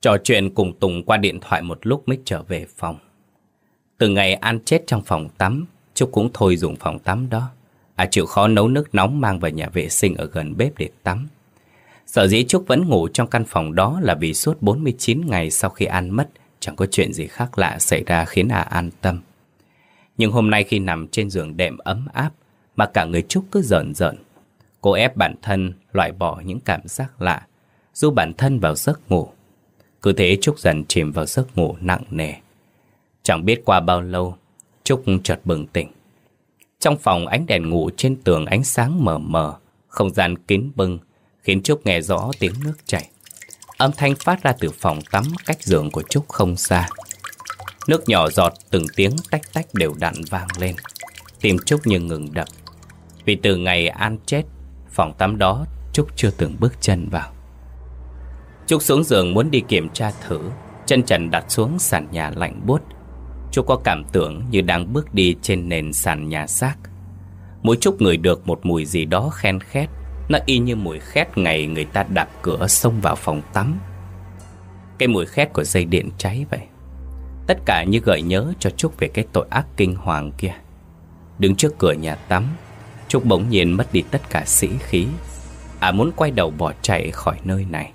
Trò chuyện cùng Tùng qua điện thoại một lúc mới trở về phòng. Từ ngày An chết trong phòng tắm, Trúc cũng thôi dùng phòng tắm đó. À chịu khó nấu nước nóng mang vào nhà vệ sinh ở gần bếp để tắm. Sở dĩ Trúc vẫn ngủ trong căn phòng đó là vì suốt 49 ngày sau khi An mất, chẳng có chuyện gì khác lạ xảy ra khiến à an tâm. Nhưng hôm nay khi nằm trên giường đệm ấm áp mà cả người Trúc cứ giận giận. Cô ép bản thân loại bỏ những cảm giác lạ, Du bản thân vào giấc ngủ. Cứ thế Trúc dần chìm vào giấc ngủ nặng nề. Chẳng biết qua bao lâu Trúc chợt bừng tỉnh. Trong phòng ánh đèn ngủ trên tường ánh sáng mờ mờ Không gian kín bưng Khiến Trúc nghe rõ tiếng nước chảy. Âm thanh phát ra từ phòng tắm cách giường của Trúc không xa. Nước nhỏ giọt từng tiếng tách tách đều đặn vang lên. Tim Trúc như ngừng đập. Vì từ ngày An chết, Phòng tắm đó Trúc chưa từng bước chân vào. Trúc xuống giường muốn đi kiểm tra thử. Chân trần đặt xuống sàn nhà lạnh buốt. Trúc có cảm tưởng như đang bước đi trên nền sàn nhà xác. Mỗi Trúc ngửi được một mùi gì đó khen khét. Nó y như mùi khét ngày người ta đạp cửa xông vào phòng tắm. Cái mùi khét của dây điện cháy vậy. Tất cả như gợi nhớ cho Trúc về cái tội ác kinh hoàng kia. Đứng trước cửa nhà tắm, Trúc bỗng nhiên mất đi tất cả sĩ khí. Ả à muốn quay đầu bỏ chạy khỏi nơi này.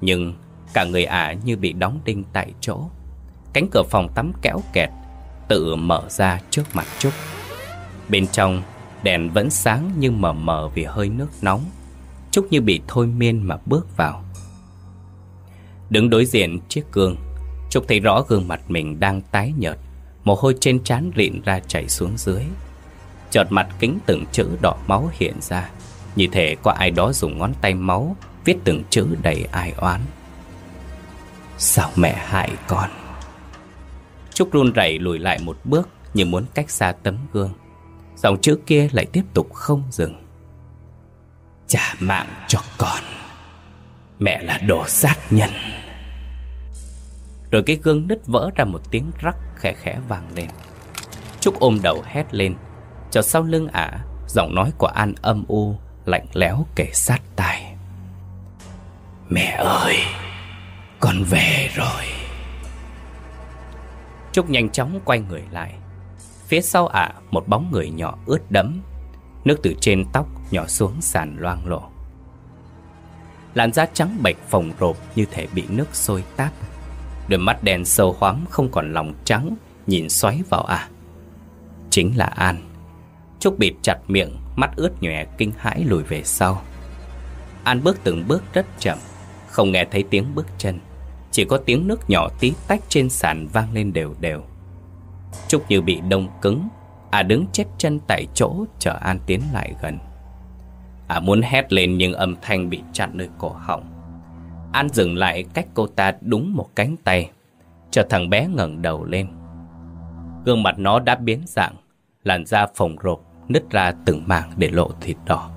Nhưng cả người ả à như bị đóng đinh tại chỗ. Cánh cửa phòng tắm kéo kẹt, Tự mở ra trước mặt Trúc. Bên trong, Đèn vẫn sáng nhưng mờ mờ vì hơi nước nóng. Trúc như bị thôi miên mà bước vào. Đứng đối diện chiếc gương Trúc thấy rõ gương mặt mình đang tái nhợt, Mồ hôi trên trán rịn ra chảy xuống dưới. Chợt mặt kính từng chữ đỏ máu hiện ra, Như thể có ai đó dùng ngón tay máu Viết từng chữ đầy ai oán. Sao mẹ hại con? Trúc run rẩy lùi lại một bước Như muốn cách xa tấm gương. Dòng chữ kia lại tiếp tục không dừng. Trả mạng cho con. Mẹ là đồ sát nhân. Rồi cái gương nứt vỡ ra một tiếng rắc khẽ khẽ vang lên. Trúc ôm đầu hét lên. Chợt sau lưng ả, Giọng nói của An âm u, Lạnh lẽo kể sát tai. Mẹ ơi, Con về rồi. Trúc nhanh chóng quay người lại. Phía sau ả, một bóng người nhỏ ướt đẫm. Nước từ trên tóc nhỏ xuống sàn loang lộ Làn da trắng bệch phồng rộp như thể bị nước sôi táp. Đôi mắt đen sâu hoắm không còn lòng trắng Nhìn xoáy vào à Chính là An. Trúc bịt chặt miệng, Mắt ướt nhòe kinh hãi lùi về sau. An bước từng bước rất chậm, Không nghe thấy tiếng bước chân. Chỉ có tiếng nước nhỏ tí tách trên sàn vang lên đều đều. Trúc như bị đông cứng À đứng chết chân tại chỗ chờ An tiến lại gần. À muốn hét lên nhưng âm thanh bị chặn nơi cổ họng. An dừng lại cách cô ta đúng một cánh tay. Chờ thằng bé ngẩng đầu lên. Gương mặt nó đã biến dạng, Làn da phồng rộp, Nứt ra từng mảng để lộ thịt đỏ.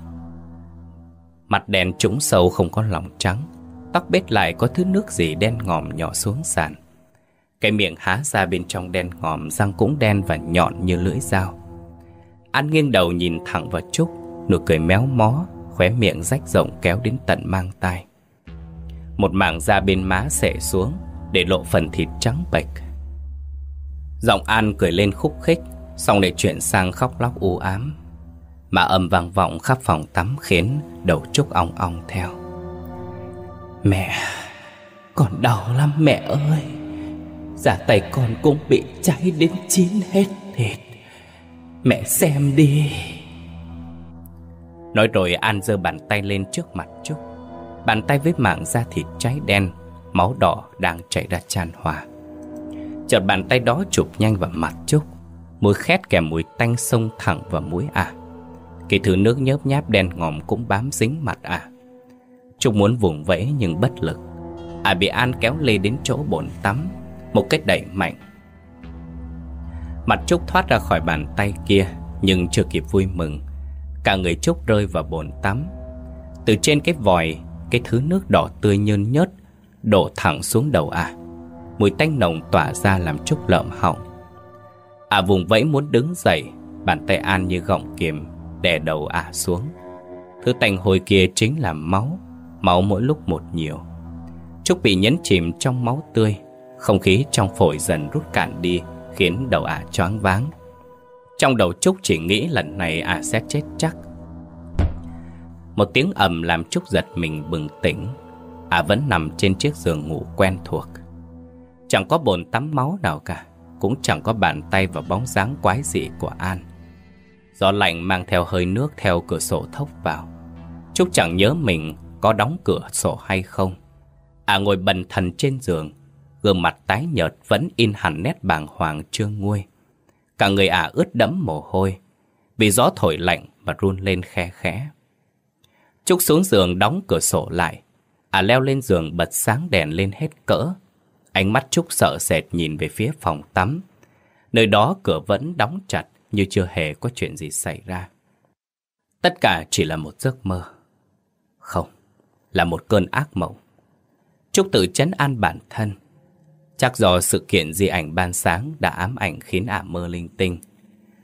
Mặt đen trũng sâu không có lòng trắng, Tóc bết lại có thứ nước gì đen ngòm nhỏ xuống sàn. Cái miệng há ra bên trong đen ngòm, Răng cũng đen và nhọn như lưỡi dao. An nghiêng đầu nhìn thẳng vào Trúc, Nụ cười méo mó, Khóe miệng rách rộng kéo đến tận mang tai. Một mảng da bên má xẻ xuống Để lộ phần thịt trắng bệch. Giọng An cười lên khúc khích Xong để chuyển sang khóc lóc u ám. Mà âm vang vọng khắp phòng tắm khiến đầu Trúc ong ong theo. Mẹ Con đau lắm mẹ ơi. Giả tay con cũng bị cháy đến chín hết thịt. Mẹ xem đi. Nói rồi An giơ bàn tay lên trước mặt Trúc. Bàn tay với mạng da thịt cháy đen, Máu đỏ đang chảy ra tràn hòa. Chợt bàn tay đó chụp nhanh vào mặt Trúc. Mùi khét kèm mùi tanh sông thẳng vào mũi ả. À. Cái thứ nước nhớp nháp đen ngòm cũng bám dính mặt ả. À. Trúc muốn vùng vẫy nhưng bất lực. Ả à bị An kéo lê đến chỗ bồn tắm, Một cách đẩy mạnh. Mặt Trúc thoát ra khỏi bàn tay kia, Nhưng chưa kịp vui mừng. Cả người Trúc rơi vào bồn tắm. Từ trên cái vòi cái thứ nước đỏ tươi nhơn nhớt, Đổ thẳng xuống đầu ả Mùi tanh nồng tỏa ra làm Trúc lợm họng. Ả vùng vẫy muốn đứng dậy, Bàn tay An như gọng kiềm, Đè đầu ả xuống. Thứ tanh hồi kia chính là máu Máu mỗi lúc một nhiều. Trúc bị nhấn chìm trong máu tươi, Không khí trong phổi dần rút cạn đi, Khiến đầu ả choáng váng. Trong đầu Trúc chỉ nghĩ lần này ả sẽ chết chắc. Một tiếng ầm làm Trúc giật mình bừng tỉnh Ả vẫn nằm trên chiếc giường ngủ quen thuộc Chẳng có bồn tắm máu nào cả cũng chẳng có bàn tay và bóng dáng quái dị của An. Gió lạnh mang theo hơi nước theo cửa sổ thốc vào. Trúc chẳng nhớ mình có đóng cửa sổ hay không. À ngồi bần thần trên giường, gương mặt tái nhợt vẫn in hẳn nét bàng hoàng chưa nguôi. Cả người ả ướt đẫm mồ hôi, vì gió thổi lạnh mà run lên khe khẽ. Trúc xuống giường đóng cửa sổ lại, à leo lên giường bật sáng đèn lên hết cỡ. Ánh mắt Trúc sợ sệt nhìn về phía phòng tắm. Nơi đó cửa vẫn đóng chặt như chưa hề có chuyện gì xảy ra. Tất cả chỉ là một giấc mơ. Không, là một cơn ác mộng. Trúc tự chấn an bản thân. Chắc do sự kiện di ảnh ban sáng đã ám ảnh khiến ả mơ linh tinh.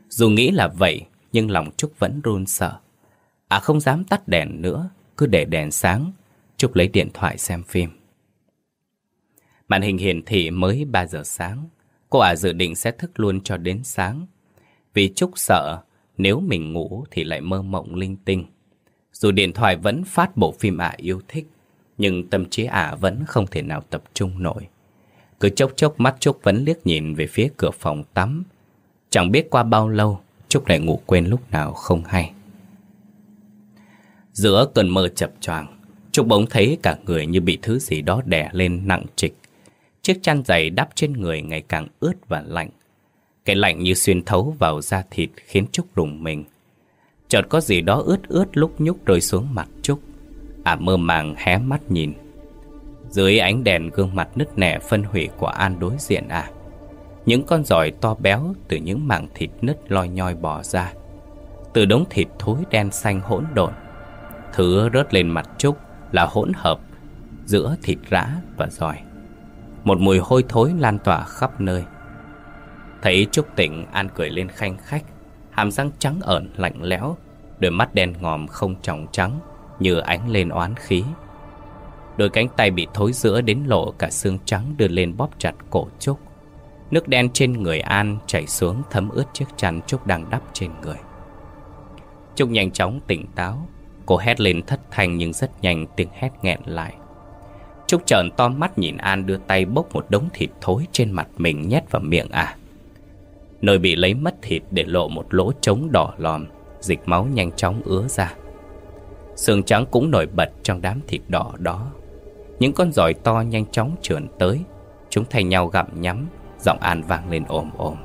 Dù nghĩ là vậy, nhưng lòng Trúc vẫn run sợ. Ả không dám tắt đèn nữa, cứ để đèn sáng. Trúc lấy điện thoại xem phim. Màn hình hiển thị mới 3 giờ sáng. Cô ả dự định sẽ thức luôn cho đến sáng. Vì Trúc sợ nếu mình ngủ thì lại mơ mộng linh tinh. Dù điện thoại vẫn phát bộ phim ả yêu thích, nhưng tâm trí ả vẫn không thể nào tập trung nổi. Cứ chốc chốc mắt Trúc vẫn liếc nhìn về phía cửa phòng tắm. Chẳng biết qua bao lâu, Trúc lại ngủ quên lúc nào không hay. Giữa cơn mơ chập choàng, Trúc bỗng thấy cả người như bị thứ gì đó đè lên nặng trịch. Chiếc chăn dày đắp trên người ngày càng ướt và lạnh. Cái lạnh như xuyên thấu vào da thịt khiến Trúc rùng mình. Chợt có gì đó ướt ướt lúc nhúc rơi xuống mặt Trúc. À mơ màng hé mắt nhìn. Dưới ánh đèn gương mặt nứt nẻ phân hủy của An đối diện à. Những con giỏi to béo từ những mảng thịt nứt loi nhoi bò ra. Từ đống thịt thối đen xanh hỗn độn. Thứ rớt lên mặt Trúc là hỗn hợp giữa thịt rã và giỏi. Một mùi hôi thối lan tỏa khắp nơi. Thấy Trúc tỉnh, An cười lên khanh khách. Hàm răng trắng ẩn, lạnh lẽo, Đôi mắt đen ngòm không tròng trắng Như ánh lên oán khí. Đôi cánh tay bị thối giữa đến lộ cả xương trắng đưa lên bóp chặt cổ Trúc. Nước đen trên người An chảy xuống thấm ướt chiếc chăn Trúc đang đắp trên người. Trúc nhanh chóng tỉnh táo. Cô hét lên thất thanh nhưng rất nhanh, tiếng hét nghẹn lại. Trúc trợn to mắt nhìn An đưa tay bốc một đống thịt thối trên mặt mình nhét vào miệng à Nơi bị lấy mất thịt để lộ một lỗ trống đỏ lòm, Dịch máu nhanh chóng ứa ra. Sườn trắng cũng nổi bật trong đám thịt đỏ đó. Những con giỏi to nhanh chóng trườn tới. Chúng thay nhau gặm nhắm, Giọng An vang lên ồm ồm.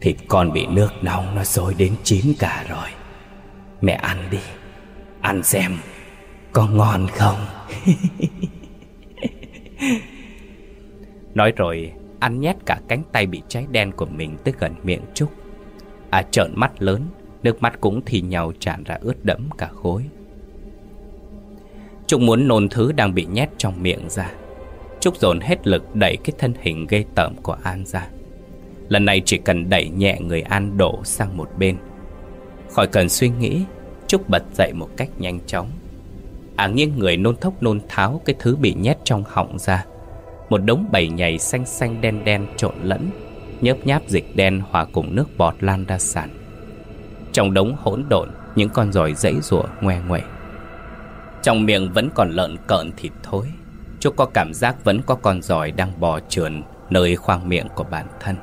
Thịt con bị nước nóng nó sôi đến chín cả rồi. Mẹ ăn đi. Ăn xem Có ngon không? Nói rồi Anh nhét cả cánh tay bị cháy đen của mình tới gần miệng Trúc. À trợn mắt lớn, Nước mắt cũng thì nhau tràn ra ướt đẫm cả khối. Trúc muốn nôn thứ đang bị nhét trong miệng ra. Trúc dồn hết lực đẩy cái thân hình ghê tởm của An ra. Lần này chỉ cần đẩy nhẹ người An đổ sang một bên. Khỏi cần suy nghĩ, Trúc bật dậy một cách nhanh chóng. À nghiêng người nôn thốc nôn tháo cái thứ bị nhét trong họng ra. Một đống bầy nhầy xanh xanh đen đen trộn lẫn, Nhớp nháp dịch đen hòa cùng nước bọt lan ra sàn. Trong đống hỗn độn, Những con giỏi dãy rủa ngoe ngoẩy. Trong miệng vẫn còn lợn cợn thịt thối, trúc có cảm giác vẫn có con giỏi đang bò trườn Nơi khoang miệng của bản thân.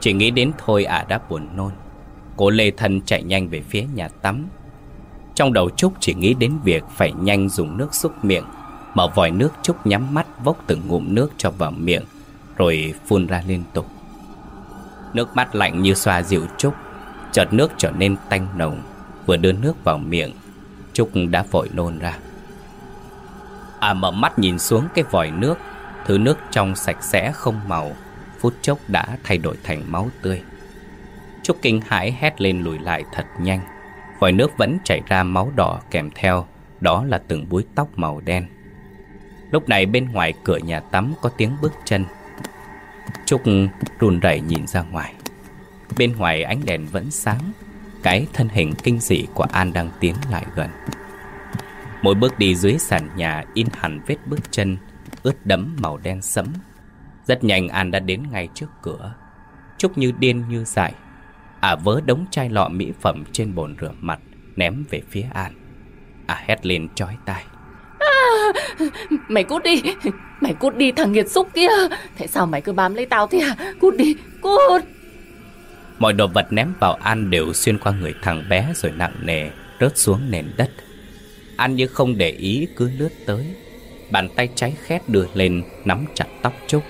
Chỉ nghĩ đến thôi ả à đã buồn nôn. Cô lê thân chạy nhanh về phía nhà tắm. Trong đầu Trúc chỉ nghĩ đến việc phải nhanh dùng nước xúc miệng Mở vòi nước Trúc nhắm mắt vốc từng ngụm nước cho vào miệng, Rồi phun ra liên tục. Nước mắt lạnh như xoa dịu Trúc, Chợt nước trở nên tanh nồng, Vừa đưa nước vào miệng, Trúc đã vội nôn ra. À mở mắt nhìn xuống cái vòi nước, Thứ nước trong sạch sẽ không màu, Phút chốc đã thay đổi thành máu tươi. Trúc kinh hãi hét lên lùi lại thật nhanh. Vòi nước vẫn chảy ra máu đỏ kèm theo, Đó là từng búi tóc màu đen. Lúc này bên ngoài cửa nhà tắm có tiếng bước chân. Trúc run rẩy nhìn ra ngoài. Bên ngoài ánh đèn vẫn sáng, Cái thân hình kinh dị của An đang tiến lại gần. Mỗi bước đi dưới sàn nhà in hẳn vết bước chân, Ướt đẫm màu đen sẫm. Rất nhanh An đã đến ngay trước cửa. Trúc như điên như dại. À vớ đống chai lọ mỹ phẩm trên bồn rửa mặt Ném về phía An. À hét lên chói tai. Mày cút đi Mày cút đi thằng nghiệt xúc kia. Tại sao mày cứ bám lấy tao thế à Cút đi cút. Mọi đồ vật ném vào An đều xuyên qua người thằng bé rồi nặng nề rớt xuống nền đất. An như không để ý cứ lướt tới. Bàn tay cháy khét đưa lên Nắm chặt tóc Trúc.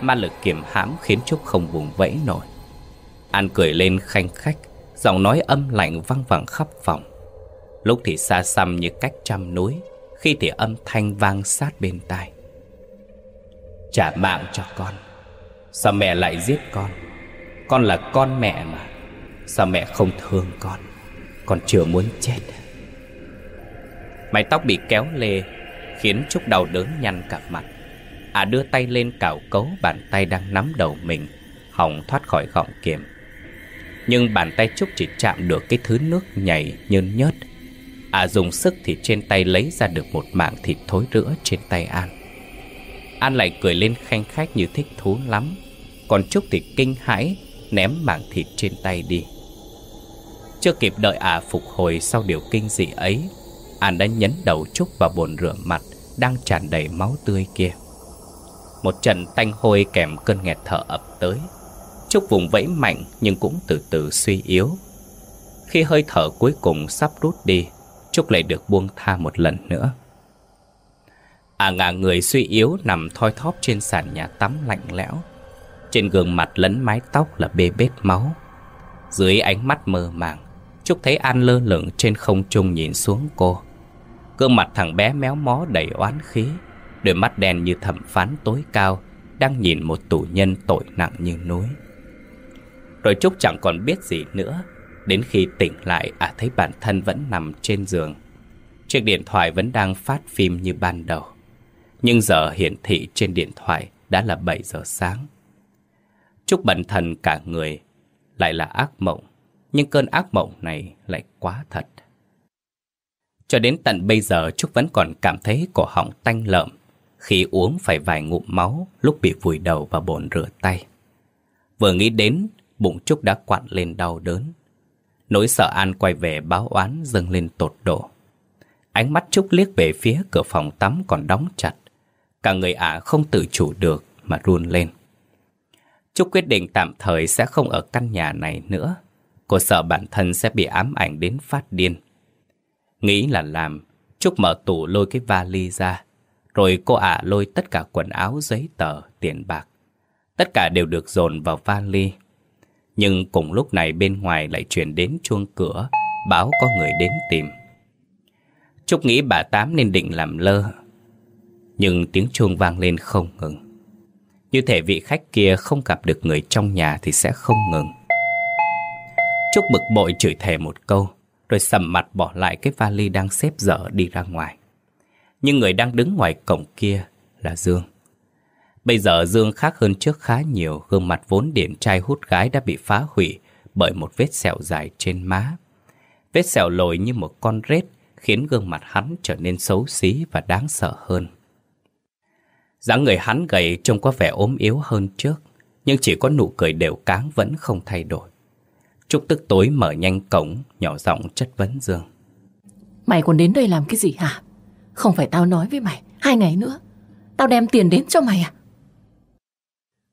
Ma lực kiềm hãm khiến Trúc không vùng vẫy nổi An cười lên khanh khách, Giọng nói âm lạnh văng vẳng khắp phòng. Lúc thì xa xăm như cách trăm núi, Khi thì âm thanh vang sát bên tai. Trả mạng cho con, Sao mẹ lại giết con? Con là con mẹ mà, Sao mẹ không thương con? Con chưa muốn chết. Mái tóc bị kéo lê, Khiến Trúc đau đớn nhăn cả mặt. À đưa tay lên cào cấu bàn tay đang nắm đầu mình, Hỏng thoát khỏi gọng kiềm. Nhưng bàn tay Trúc chỉ chạm được cái thứ nước nhảy nhơn nhớt. À dùng sức thì trên tay lấy ra được một mảng thịt thối rữa trên tay An. An lại cười lên khanh khách như thích thú lắm. Còn Trúc thì kinh hãi, Ném mảng thịt trên tay đi. Chưa kịp đợi à phục hồi sau điều kinh dị ấy, An đã nhấn đầu Trúc vào bồn rửa mặt Đang tràn đầy máu tươi kia. Một trận tanh hôi kèm cơn nghẹt thở ập tới. Trúc vùng vẫy mạnh nhưng cũng từ từ suy yếu. Khi hơi thở cuối cùng sắp rút đi, Trúc lại được buông tha một lần nữa. À ngả người suy yếu nằm thoi thóp trên sàn nhà tắm lạnh lẽo. Trên gương mặt lẫn mái tóc là bê bết máu. Dưới ánh mắt mơ màng, Trúc thấy An lơ lửng trên không trung nhìn xuống cô. Gương mặt thằng bé méo mó đầy oán khí, Đôi mắt đen như thẩm phán tối cao, Đang nhìn một tù nhân tội nặng như núi. Rồi Trúc chẳng còn biết gì nữa. Đến khi tỉnh lại à thấy bản thân vẫn nằm trên giường. Chiếc điện thoại vẫn đang phát phim như ban đầu. Nhưng giờ hiển thị trên điện thoại đã là 7 giờ sáng. Trúc bần thần cả người, Lại là ác mộng. Nhưng cơn ác mộng này lại quá thật. Cho đến tận bây giờ, Trúc vẫn còn cảm thấy cổ họng tanh lợm. Khi uống phải vài ngụm máu, Lúc bị vùi đầu vào bồn rửa tay. Vừa nghĩ đến Bụng Trúc đã quặn lên đau đớn Nỗi sợ An quay về báo oán dâng lên tột độ. Ánh mắt Trúc liếc về phía cửa phòng tắm còn đóng chặt. Cả người ả không tự chủ được mà run lên. Trúc quyết định tạm thời sẽ không ở căn nhà này nữa. Cô sợ bản thân sẽ bị ám ảnh đến phát điên. Nghĩ là làm, Trúc mở tủ lôi cái vali ra. Rồi cô ả lôi tất cả quần áo, giấy tờ, tiền bạc. Tất cả đều được dồn vào vali nhưng cùng lúc này bên ngoài lại truyền đến chuông cửa, Báo có người đến tìm. Trúc nghĩ bà Tám nên định làm lơ. Nhưng tiếng chuông vang lên không ngừng. Như thể vị khách kia không gặp được người trong nhà thì sẽ không ngừng. Trúc bực bội chửi thề một câu, Rồi sầm mặt bỏ lại cái vali đang xếp dở đi ra ngoài. Nhưng người đang đứng ngoài cổng kia là Dương. Bây giờ Dương khác hơn trước khá nhiều, gương mặt vốn điển trai hút gái đã bị phá hủy bởi một vết sẹo dài trên má. Vết sẹo lồi như một con rết khiến gương mặt hắn trở nên xấu xí và đáng sợ hơn. dáng người hắn gầy trông có vẻ ốm yếu hơn trước, nhưng chỉ có nụ cười đều cáng vẫn không thay đổi. Trúc tức tối mở nhanh cổng, nhỏ giọng chất vấn Dương. Mày còn đến đây làm cái gì hả? Không phải tao nói với mày, hai ngày nữa, tao đem tiền đến cho mày à?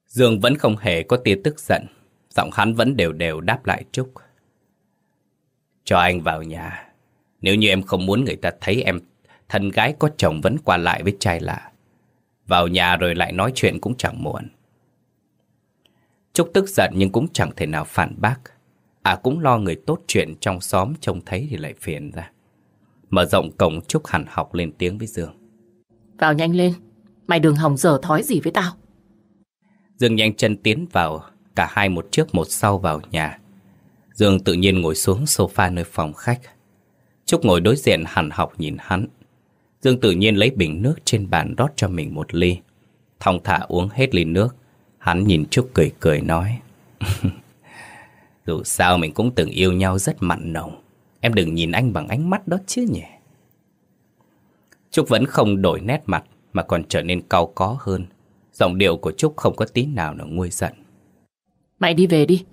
Dương vẫn không hề có tia tức giận. Giọng hắn vẫn đều đều đáp lại Trúc. Cho anh vào nhà. Nếu như em không muốn người ta thấy em, Thân gái có chồng vẫn qua lại với trai lạ. Vào nhà rồi lại nói chuyện cũng chẳng muộn. Trúc tức giận nhưng cũng chẳng thể nào phản bác. À cũng lo người tốt chuyện trong xóm trông thấy thì lại phiền ra. Mở rộng cổng, Trúc hẳn học lên tiếng với Dương. Vào nhanh lên. Mày đừng hòng dở thói gì với tao. Dương nhanh chân tiến vào, cả hai một trước một sau vào nhà. Dương tự nhiên ngồi xuống sofa nơi phòng khách. Trúc ngồi đối diện hẳn học nhìn hắn. Dương tự nhiên lấy bình nước trên bàn rót cho mình một ly. Thong thả uống hết ly nước. Hắn nhìn Trúc cười cười nói. Dù sao mình cũng từng yêu nhau rất mặn nồng. Em đừng nhìn anh bằng ánh mắt đó chứ nhỉ. Trúc vẫn không đổi nét mặt mà còn trở nên cau có hơn. Giọng điệu của Trúc không có tí nào là nguôi giận. Mày đi về đi.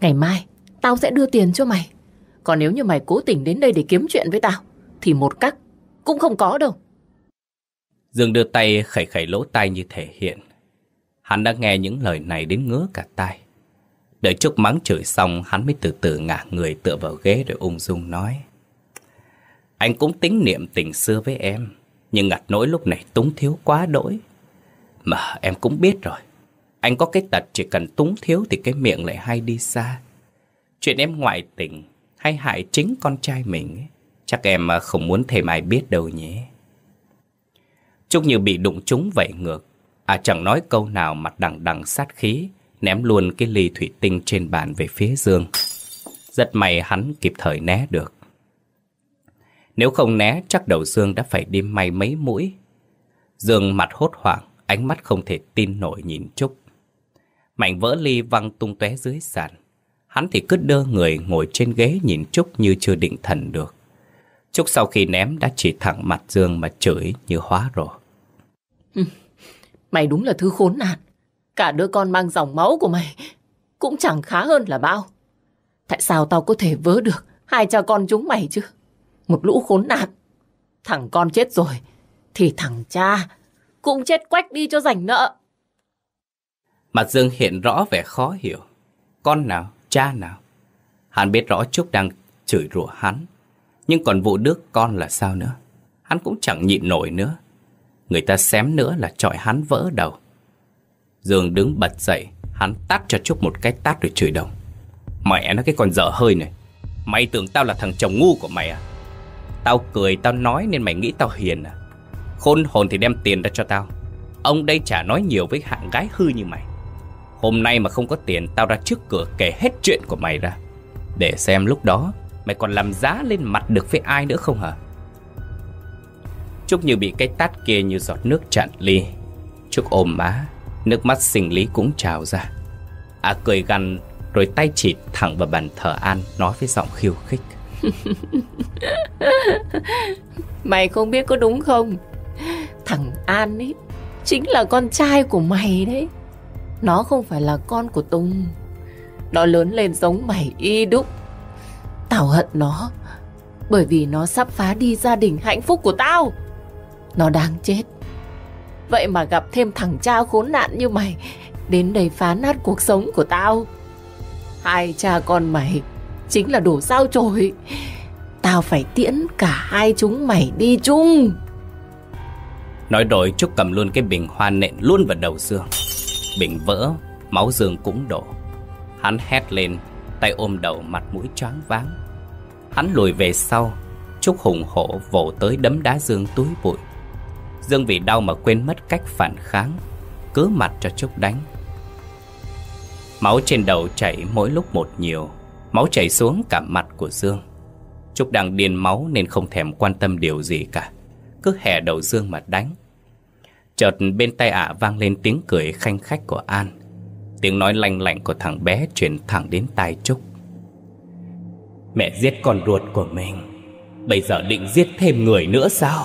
Ngày mai, tao sẽ đưa tiền cho mày. Còn nếu như mày cố tình đến đây để kiếm chuyện với tao, thì một cách cũng không có đâu. Dương đưa tay khẩy khẩy lỗ tai như thể hiện. Hắn đã nghe những lời này đến ngứa cả tai. Đợi Trúc mắng chửi xong, hắn mới từ từ ngả người tựa vào ghế rồi ung dung nói. Anh cũng tính niệm tình xưa với em Nhưng ngặt nỗi lúc này túng thiếu quá đỗi mà em cũng biết rồi. Anh có cái tật chỉ cần túng thiếu Thì cái miệng lại hay đi xa. Chuyện em ngoại tình Hay hại chính con trai mình ấy, Chắc em à, không muốn thêm ai biết đâu nhé Trúc như bị đụng trúng vậy ngược. À chẳng nói câu nào mặt đằng đằng sát khí Ném luôn cái ly thủy tinh trên bàn về phía Dương. Rất may hắn kịp thời né được. Nếu không né chắc đầu Dương đã phải đi may mấy mũi. Dương mặt hốt hoảng. Ánh mắt không thể tin nổi nhìn Trúc Mảnh vỡ ly văng tung tóe dưới sàn Hắn thì cứ đơ người ngồi trên ghế nhìn Trúc như chưa định thần được Trúc sau khi ném đã chỉ thẳng mặt Dương mà chửi như hóa rồ Mày đúng là thứ khốn nạn. Cả đứa con mang dòng máu của mày cũng chẳng khá hơn là bao. Tại sao tao có thể vớ được hai cha con chúng mày chứ? Một lũ khốn nạn. Thằng con chết rồi thì thằng cha cũng chết quách đi cho rảnh nợ. Mặt Dương hiện rõ vẻ khó hiểu. Con nào, cha nào? Hắn biết rõ Trúc đang chửi rủa hắn. Nhưng còn vụ đứa con là sao nữa? Hắn cũng chẳng nhịn nổi nữa. Người ta xém nữa là trọi hắn vỡ đầu Dương đứng bật dậy Hắn tát cho Trúc một cái tát rồi chửi đồng Mẹ nó cái con dở hơi này Mày tưởng tao là thằng chồng ngu của mày à Tao cười tao nói nên mày nghĩ tao hiền à Khôn hồn thì đem tiền ra cho tao. Ông đây chả nói nhiều với hạng gái hư như mày. Hôm nay mà không có tiền, Tao ra trước cửa kể hết chuyện của mày ra. Để xem lúc đó, Mày còn làm giá lên mặt được với ai nữa không hả? Trúc như bị cái tát kia như giọt nước chặn ly. Trúc ôm má, Nước mắt sinh lý cũng trào ra. À cười gằn, Rồi tay chỉ thẳng vào bàn thờ An, Nói với giọng khiêu khích. Mày không biết có đúng không? Thằng An ấy Chính là con trai của mày đấy. Nó không phải là con của Tùng. Nó lớn lên giống mày y đúc. Tao hận nó Bởi vì nó sắp phá đi gia đình hạnh phúc của tao. Nó đang chết. Vậy mà gặp thêm thằng cha khốn nạn như mày Đến đây phá nát cuộc sống của tao. Hai cha con mày Chính là đổ sao chổi, Tao phải tiễn cả hai chúng mày đi chung. Nói rồi Trúc cầm luôn cái bình hoa nện luôn vào đầu Dương Bình vỡ, Máu Dương cũng đổ. Hắn hét lên, Tay ôm đầu mặt mũi choáng váng. Hắn lùi về sau, Trúc hùng hổ vồ tới đấm đá Dương túi bụi. Dương vì đau mà quên mất cách phản kháng, Cứ mặt cho Trúc đánh. Máu trên đầu chảy mỗi lúc một nhiều, Máu chảy xuống cả mặt của Dương. Trúc đang điên máu nên không thèm quan tâm điều gì cả. Cứ hè đầu Dương mà đánh. Chợt bên tay ả vang lên tiếng cười khanh khách của An. Tiếng nói lanh lạnh của thằng bé truyền thẳng đến tai Trúc. Mẹ giết con ruột của mình, Bây giờ định giết thêm người nữa sao?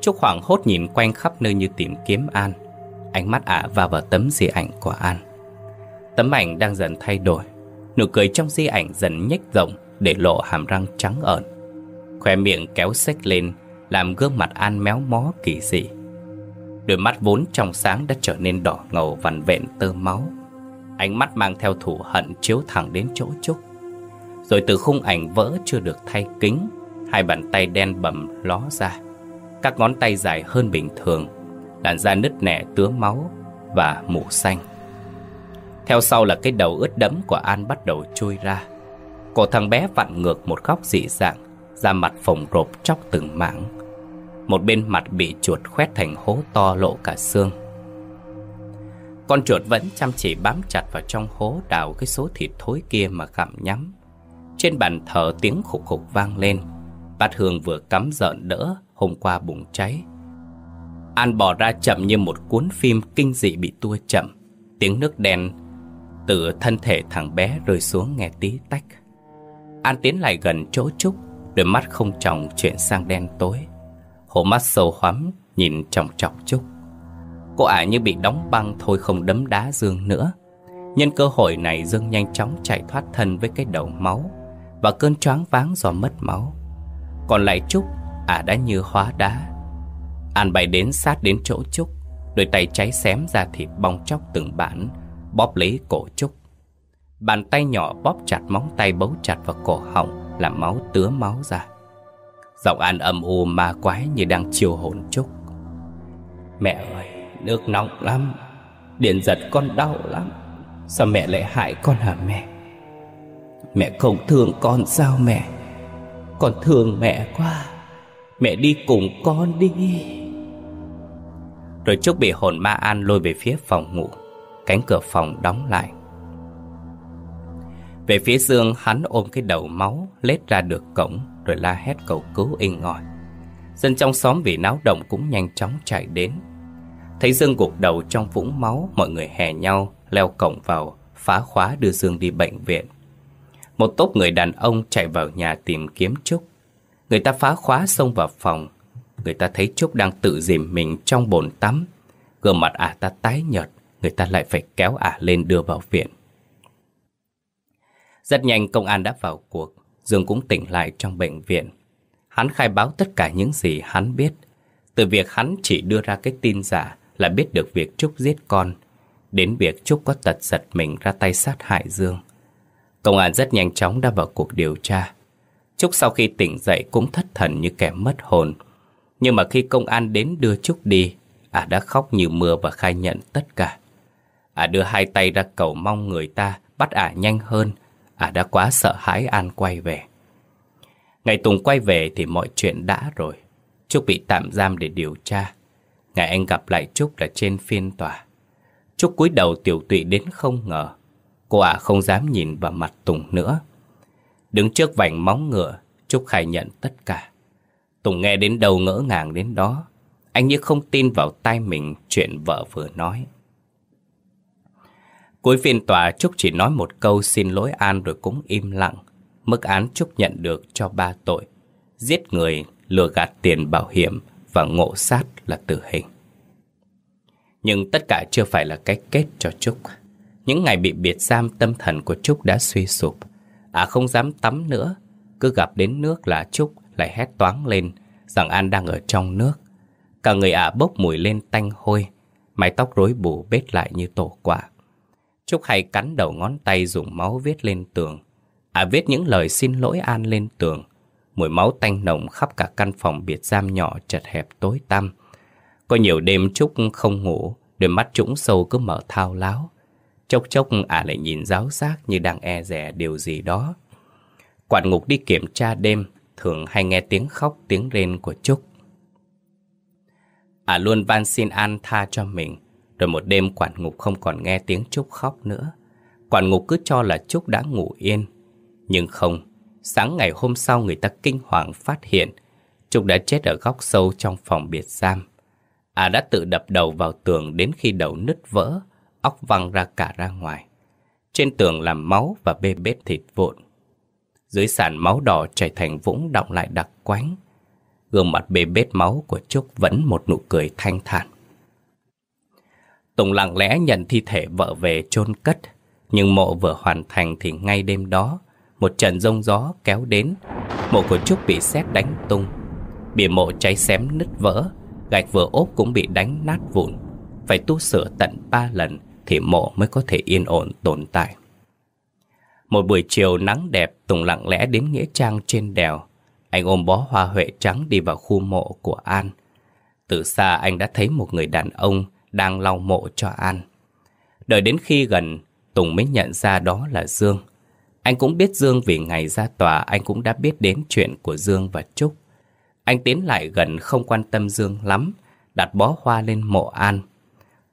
Trúc hoảng hốt nhìn quanh khắp nơi như tìm kiếm An. Ánh mắt ả vào vào tấm di ảnh của An. Tấm ảnh đang dần thay đổi. Nụ cười trong di ảnh dần nhếch rộng Để lộ hàm răng trắng ợn. Khoe miệng kéo xếch lên, Làm gương mặt An méo mó kỳ dị. Đôi mắt vốn trong sáng đã trở nên đỏ ngầu vằn vện tơ máu. Ánh mắt mang theo thủ hận chiếu thẳng đến chỗ Trúc. Rồi từ khung ảnh vỡ chưa được thay kính, Hai bàn tay đen bầm ló ra. Các ngón tay dài hơn bình thường, Làn da nứt nẻ tứa máu Và mủ xanh. Theo sau là cái đầu ướt đẫm của An bắt đầu trôi ra. Cổ thằng bé vặn ngược một góc dị dạng Da mặt phồng rộp chóc từng mảng Một bên mặt bị chuột khoét thành hố to lộ cả xương Con chuột vẫn chăm chỉ bám chặt vào trong hố đào cái số thịt thối kia mà gặm nhắm Trên bàn thờ tiếng khục khục vang lên Bát hương vừa cắm giận đỡ hôm qua bùng cháy. An bỏ ra chậm như một cuốn phim kinh dị bị tua chậm. Tiếng nước đen từ thân thể thằng bé rơi xuống nghe tí tách. An tiến lại gần chỗ Trúc, đôi mắt không trọng chuyển sang đen tối. Hổ mắt sâu hoắm nhìn trọng chọc Trúc. Cô ả như bị đóng băng thôi không đấm đá Dương nữa. Nhân cơ hội này Dương nhanh chóng chạy thoát thân với cái đầu máu và cơn choáng váng do mất máu. Còn lại Trúc ả đã như hóa đá. An bay đến sát đến chỗ Trúc, đôi tay cháy xém ra thịt bong chóc từng bản, bóp lấy cổ Trúc. Bàn tay nhỏ bóp chặt móng tay bấu chặt vào cổ họng, làm máu tứa máu ra. Giọng An âm u ma quái như đang chiều hồn Trúc Mẹ ơi, Nước nóng lắm. Điện giật con đau lắm. Sao mẹ lại hại con hả mẹ? Mẹ không thương con sao mẹ? Con thương mẹ quá. Mẹ đi cùng con đi. Rồi Trúc bị hồn ma An lôi về phía phòng ngủ. Cánh cửa phòng đóng lại. Về phía Dương, hắn ôm cái đầu máu, Lết ra được cổng, Rồi la hét cầu cứu in ngòi Dân trong xóm vì náo động cũng nhanh chóng chạy đến. Thấy Dương gục đầu trong vũng máu, Mọi người hè nhau, Leo cổng vào, Phá khóa đưa Dương đi bệnh viện. Một tốp người đàn ông chạy vào nhà tìm kiếm Trúc. Người ta phá khóa xông vào phòng. Người ta thấy Trúc đang tự dìm mình trong bồn tắm. Gương mặt ả ta tái nhợt, Người ta lại phải kéo ả lên đưa vào viện. Rất nhanh công an đã vào cuộc. Dương cũng tỉnh lại trong bệnh viện. Hắn khai báo tất cả những gì hắn biết. Từ việc hắn chỉ đưa ra cái tin giả Là biết được việc Trúc giết con. Đến việc Trúc có tật giật mình ra tay sát hại Dương. Công an rất nhanh chóng đã vào cuộc điều tra. Trúc sau khi tỉnh dậy cũng thất thần như kẻ mất hồn. Nhưng mà khi công an đến đưa Trúc đi Ả đã khóc như mưa và khai nhận tất cả. Ả đưa hai tay ra cầu mong người ta bắt ả nhanh hơn Ả đã quá sợ hãi An quay về. Ngày Tùng quay về thì mọi chuyện đã rồi. Trúc bị tạm giam để điều tra. Ngày anh gặp lại Trúc là trên phiên tòa. Trúc cúi đầu tiểu tụy đến không ngờ. Cô ả không dám nhìn vào mặt Tùng nữa. Đứng trước vành móng ngựa, Trúc khai nhận tất cả. Tùng nghe đến đầu ngỡ ngàng đến đó. Anh như không tin vào tai mình Chuyện vợ vừa nói. Cuối phiên tòa Trúc chỉ nói một câu xin lỗi An rồi cũng im lặng. Mức án Trúc nhận được cho ba tội. Giết người, lừa gạt tiền bảo hiểm Và ngộ sát là tử hình. Nhưng tất cả chưa phải là cái kết cho Trúc. Những ngày bị biệt giam tâm thần của Trúc đã suy sụp. À không dám tắm nữa. Cứ gặp đến nước là Trúc lại hét toáng lên Rằng An đang ở trong nước. Cả người ả bốc mùi lên tanh hôi. Mái tóc rối bù bết lại như tổ quả Trúc hay cắn đầu ngón tay dùng máu viết lên tường. À viết những lời xin lỗi An lên tường. Mùi máu tanh nồng khắp cả căn phòng biệt giam nhỏ chật hẹp tối tăm. Có nhiều đêm Trúc không ngủ, Đôi mắt trũng sâu cứ mở thao láo. Chốc chốc à lại nhìn giáo giác như đang e rẻ điều gì đó. Quản ngục đi kiểm tra đêm, Thường hay nghe tiếng khóc, tiếng rên của Trúc. À luôn van xin An tha cho mình. Rồi một đêm quản ngục không còn nghe tiếng Trúc khóc nữa Quản ngục cứ cho là Trúc đã ngủ yên Nhưng không, Sáng ngày hôm sau người ta kinh hoàng phát hiện Trúc đã chết ở góc sâu trong phòng biệt giam à đã tự đập đầu vào tường đến khi đầu nứt vỡ, óc văng ra cả ra ngoài. Trên tường là máu và bê bết thịt vụn. Dưới sàn máu đỏ chảy thành vũng động lại đặc quánh. Gương mặt bê bết máu của Trúc vẫn một nụ cười thanh thản. Tùng lặng lẽ nhận thi thể vợ về chôn cất. Nhưng mộ vừa hoàn thành thì ngay đêm đó, một trận rông gió kéo đến. Mộ của Trúc bị sét đánh tung. Bìa mộ cháy xém nứt vỡ, gạch vừa ốp cũng bị đánh nát vụn. Phải tu sửa tận ba lần thì mộ mới có thể yên ổn tồn tại. Một buổi chiều nắng đẹp, Tùng lặng lẽ đến Nghĩa Trang trên đèo. Anh ôm bó hoa huệ trắng đi vào khu mộ của An. Từ xa anh đã thấy một người đàn ông đang lau mộ cho An. Đợi đến khi gần, Tùng mới nhận ra đó là Dương. Anh cũng biết Dương vì ngày ra tòa anh cũng đã biết đến chuyện của Dương và Trúc. Anh tiến lại gần không quan tâm Dương lắm, đặt bó hoa lên mộ An.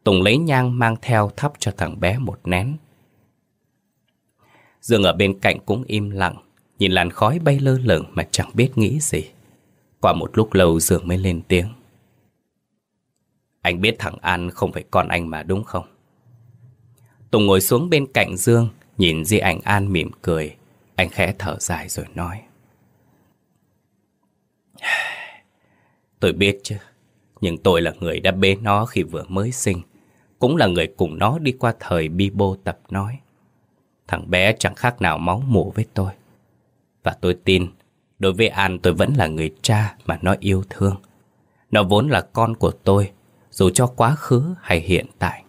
Tùng lấy nhang mang theo thắp cho thằng bé một nén. Dương ở bên cạnh cũng im lặng, nhìn làn khói bay lơ lửng mà chẳng biết nghĩ gì. Qua một lúc lâu Dương mới lên tiếng. Anh biết thằng An không phải con anh mà đúng không? Tùng ngồi xuống bên cạnh Dương, nhìn Di ảnh An mỉm cười. Anh khẽ thở dài rồi nói. Tôi biết chứ, nhưng tôi là người đã bế nó khi vừa mới sinh cũng là người cùng nó đi qua thời bi bô tập nói. Thằng bé chẳng khác nào máu mủ với tôi. Và tôi tin, đối với An tôi vẫn là người cha mà nó yêu thương. Nó vốn là con của tôi, dù cho quá khứ hay hiện tại.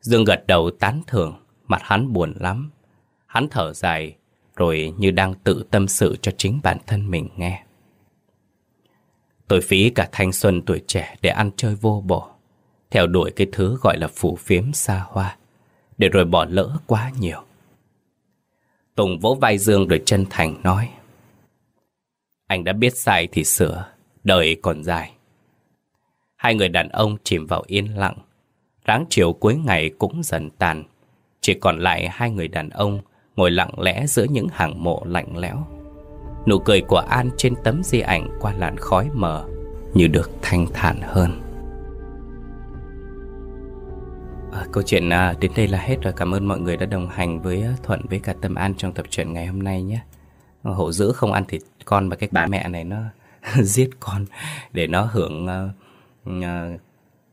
Dương gật đầu tán thưởng, mặt hắn buồn lắm. Hắn thở dài, Rồi như đang tự tâm sự cho chính bản thân mình nghe Tôi phí cả thanh xuân tuổi trẻ để ăn chơi vô bổ Theo đuổi cái thứ gọi là phủ phiếm xa hoa Để rồi bỏ lỡ quá nhiều Tùng vỗ vai Dương rồi chân thành nói Anh đã biết sai thì sửa Đời còn dài Hai người đàn ông chìm vào yên lặng. Ráng chiều cuối ngày cũng dần tàn. Chỉ còn lại hai người đàn ông Ngồi lặng lẽ giữa những hàng mộ lạnh lẽo. Nụ cười của An trên tấm di ảnh qua làn khói mờ Như được thanh thản hơn. À, Câu chuyện à, đến đây là hết rồi. Cảm ơn mọi người đã đồng hành với à, Thuận với cả Tâm An trong tập truyện ngày hôm nay nhé. Hổ dữ không ăn thịt con và cái bà mẹ này nó giết con Để nó hưởng uh, uh,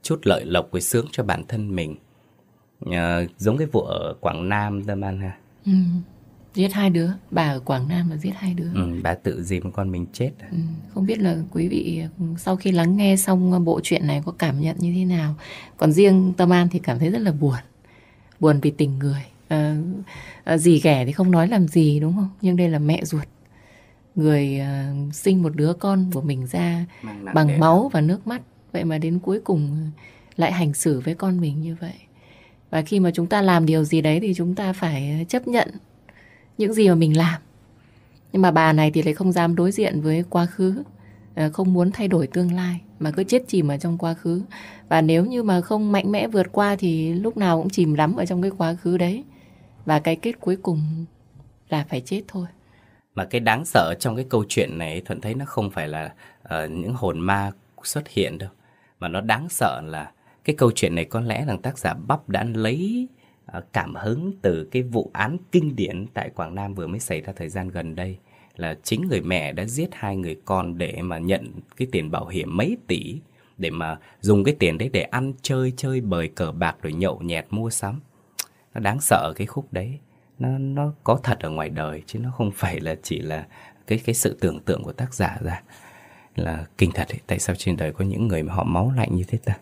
chút lợi lộc với sướng cho bản thân mình uh, Giống cái vụ ở Quảng Nam Tâm An ha Ừ. Giết hai đứa, bà ở Quảng Nam mà giết hai đứa. ừ, Bà tự dìm con mình chết Ừ. Không biết là quý vị sau khi lắng nghe xong bộ truyện này có cảm nhận như thế nào. Còn riêng Tâm An thì cảm thấy rất là buồn. Buồn vì tình người. À, à, dì ghẻ thì không nói làm gì đúng không? Nhưng đây là mẹ ruột. Người à, sinh một đứa con của mình ra bằng máu và nước mắt. Vậy mà đến cuối cùng lại hành xử với con mình như vậy. Và khi mà chúng ta làm điều gì đấy thì chúng ta phải chấp nhận những gì mà mình làm. Nhưng mà bà này thì lại không dám đối diện với quá khứ, ờ, không muốn thay đổi tương lai mà cứ chết chìm ở trong quá khứ. Và nếu như mà không mạnh mẽ vượt qua thì lúc nào cũng chìm lắm ở trong cái quá khứ đấy. Và cái kết cuối cùng là phải chết thôi. Mà cái đáng sợ trong cái câu chuyện này Thuận thấy nó không phải là uh, những hồn ma xuất hiện đâu mà nó đáng sợ là cái câu chuyện này có lẽ rằng tác giả Bắp đã lấy à, cảm hứng từ cái vụ án kinh điển tại Quảng Nam vừa mới xảy ra thời gian gần đây. Là chính người mẹ đã giết hai người con để mà nhận cái tiền bảo hiểm mấy tỷ Để mà dùng cái tiền đấy để ăn chơi, chơi bời cờ bạc rồi nhậu nhẹt mua sắm. Nó đáng sợ cái khúc đấy. Nó nó có thật ở ngoài đời chứ nó không phải là chỉ là cái cái sự tưởng tượng của tác giả ra là kinh thật ấy. tại sao trên đời có những người mà họ máu lạnh như thế ta?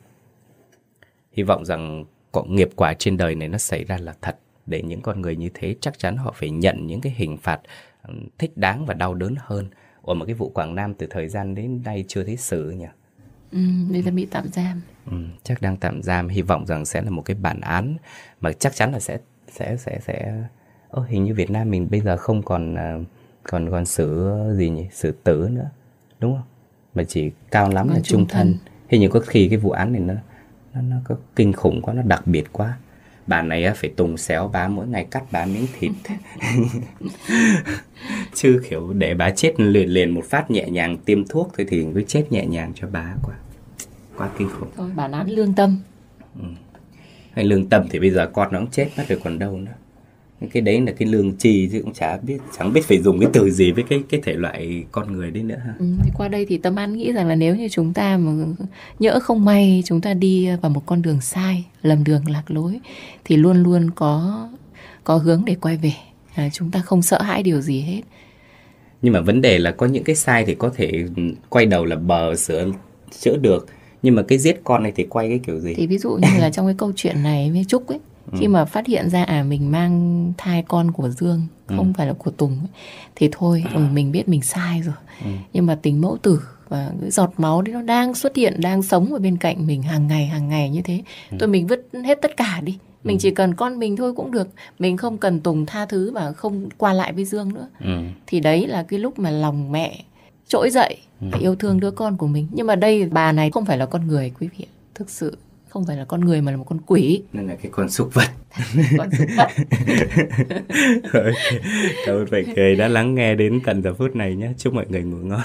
Hy vọng rằng có nghiệp quả trên đời này nó xảy ra là thật. Để những con người như thế chắc chắn họ phải nhận những cái hình phạt thích đáng và đau đớn hơn. Ủa mà cái vụ Quảng Nam từ thời gian đến nay chưa thấy xử nhỉ? Ừ, bây giờ bị tạm giam. Ừ, chắc đang tạm giam. Hy vọng rằng sẽ là một cái bản án mà chắc chắn là sẽ sẽ sẽ sẽ. Ơ, hình như Việt Nam mình bây giờ không còn à, còn còn xử gì nhỉ? Xử tử nữa đúng không mà chỉ cao lắm Còn là trung thân. thân. hình như có khi cái vụ án này nó nó nó có kinh khủng quá nó đặc biệt quá. Bà này phải tùng xéo bà mỗi ngày cắt bà miếng thịt. Chứ kiểu để bà chết liền liền một phát nhẹ nhàng tiêm thuốc thôi thì cứ chết nhẹ nhàng cho bà quá. Quá kinh khủng. Thôi, bản án lương tâm. hay lương tâm thì bây giờ con nó cũng chết mất rồi còn đâu nữa cái đấy là cái lương chi chứ cũng chả biết chẳng biết phải dùng cái từ gì với cái cái thể loại con người đấy nữa ha Ừ, thì qua đây thì Tâm An nghĩ rằng là nếu như chúng ta mà nhỡ không may chúng ta đi vào một con đường sai, lầm đường lạc lối thì luôn luôn có có hướng để quay về. À, chúng ta không sợ hãi điều gì hết. nhưng mà vấn đề là có những cái sai thì có thể quay đầu là bờ sửa chữa được nhưng mà cái giết con này thì quay cái kiểu gì Thì ví dụ như là trong cái câu chuyện này với Trúc ấy, khi mà phát hiện ra à mình mang thai con của Dương không phải là của Tùng ấy, thì thôi ừ, mình biết mình sai rồi. Nhưng mà tình mẫu tử và cái giọt máu đấy nó đang xuất hiện, đang sống ở bên cạnh mình hàng ngày hàng ngày như thế. Tôi mình vứt hết tất cả đi. Mình chỉ cần con mình thôi cũng được. Mình không cần Tùng tha thứ và không qua lại với Dương nữa. ừ. Thì đấy là cái lúc mà lòng mẹ trỗi dậy và yêu thương đứa con của mình. Nhưng mà đây bà này không phải là con người quý vị. Thực sự không phải là con người mà là một con quỷ. nên là cái con súc vật Con súc vật. Ok. cảm ơn phải cười đã lắng nghe đến tận giờ phút này nhé chúc mọi người ngủ ngon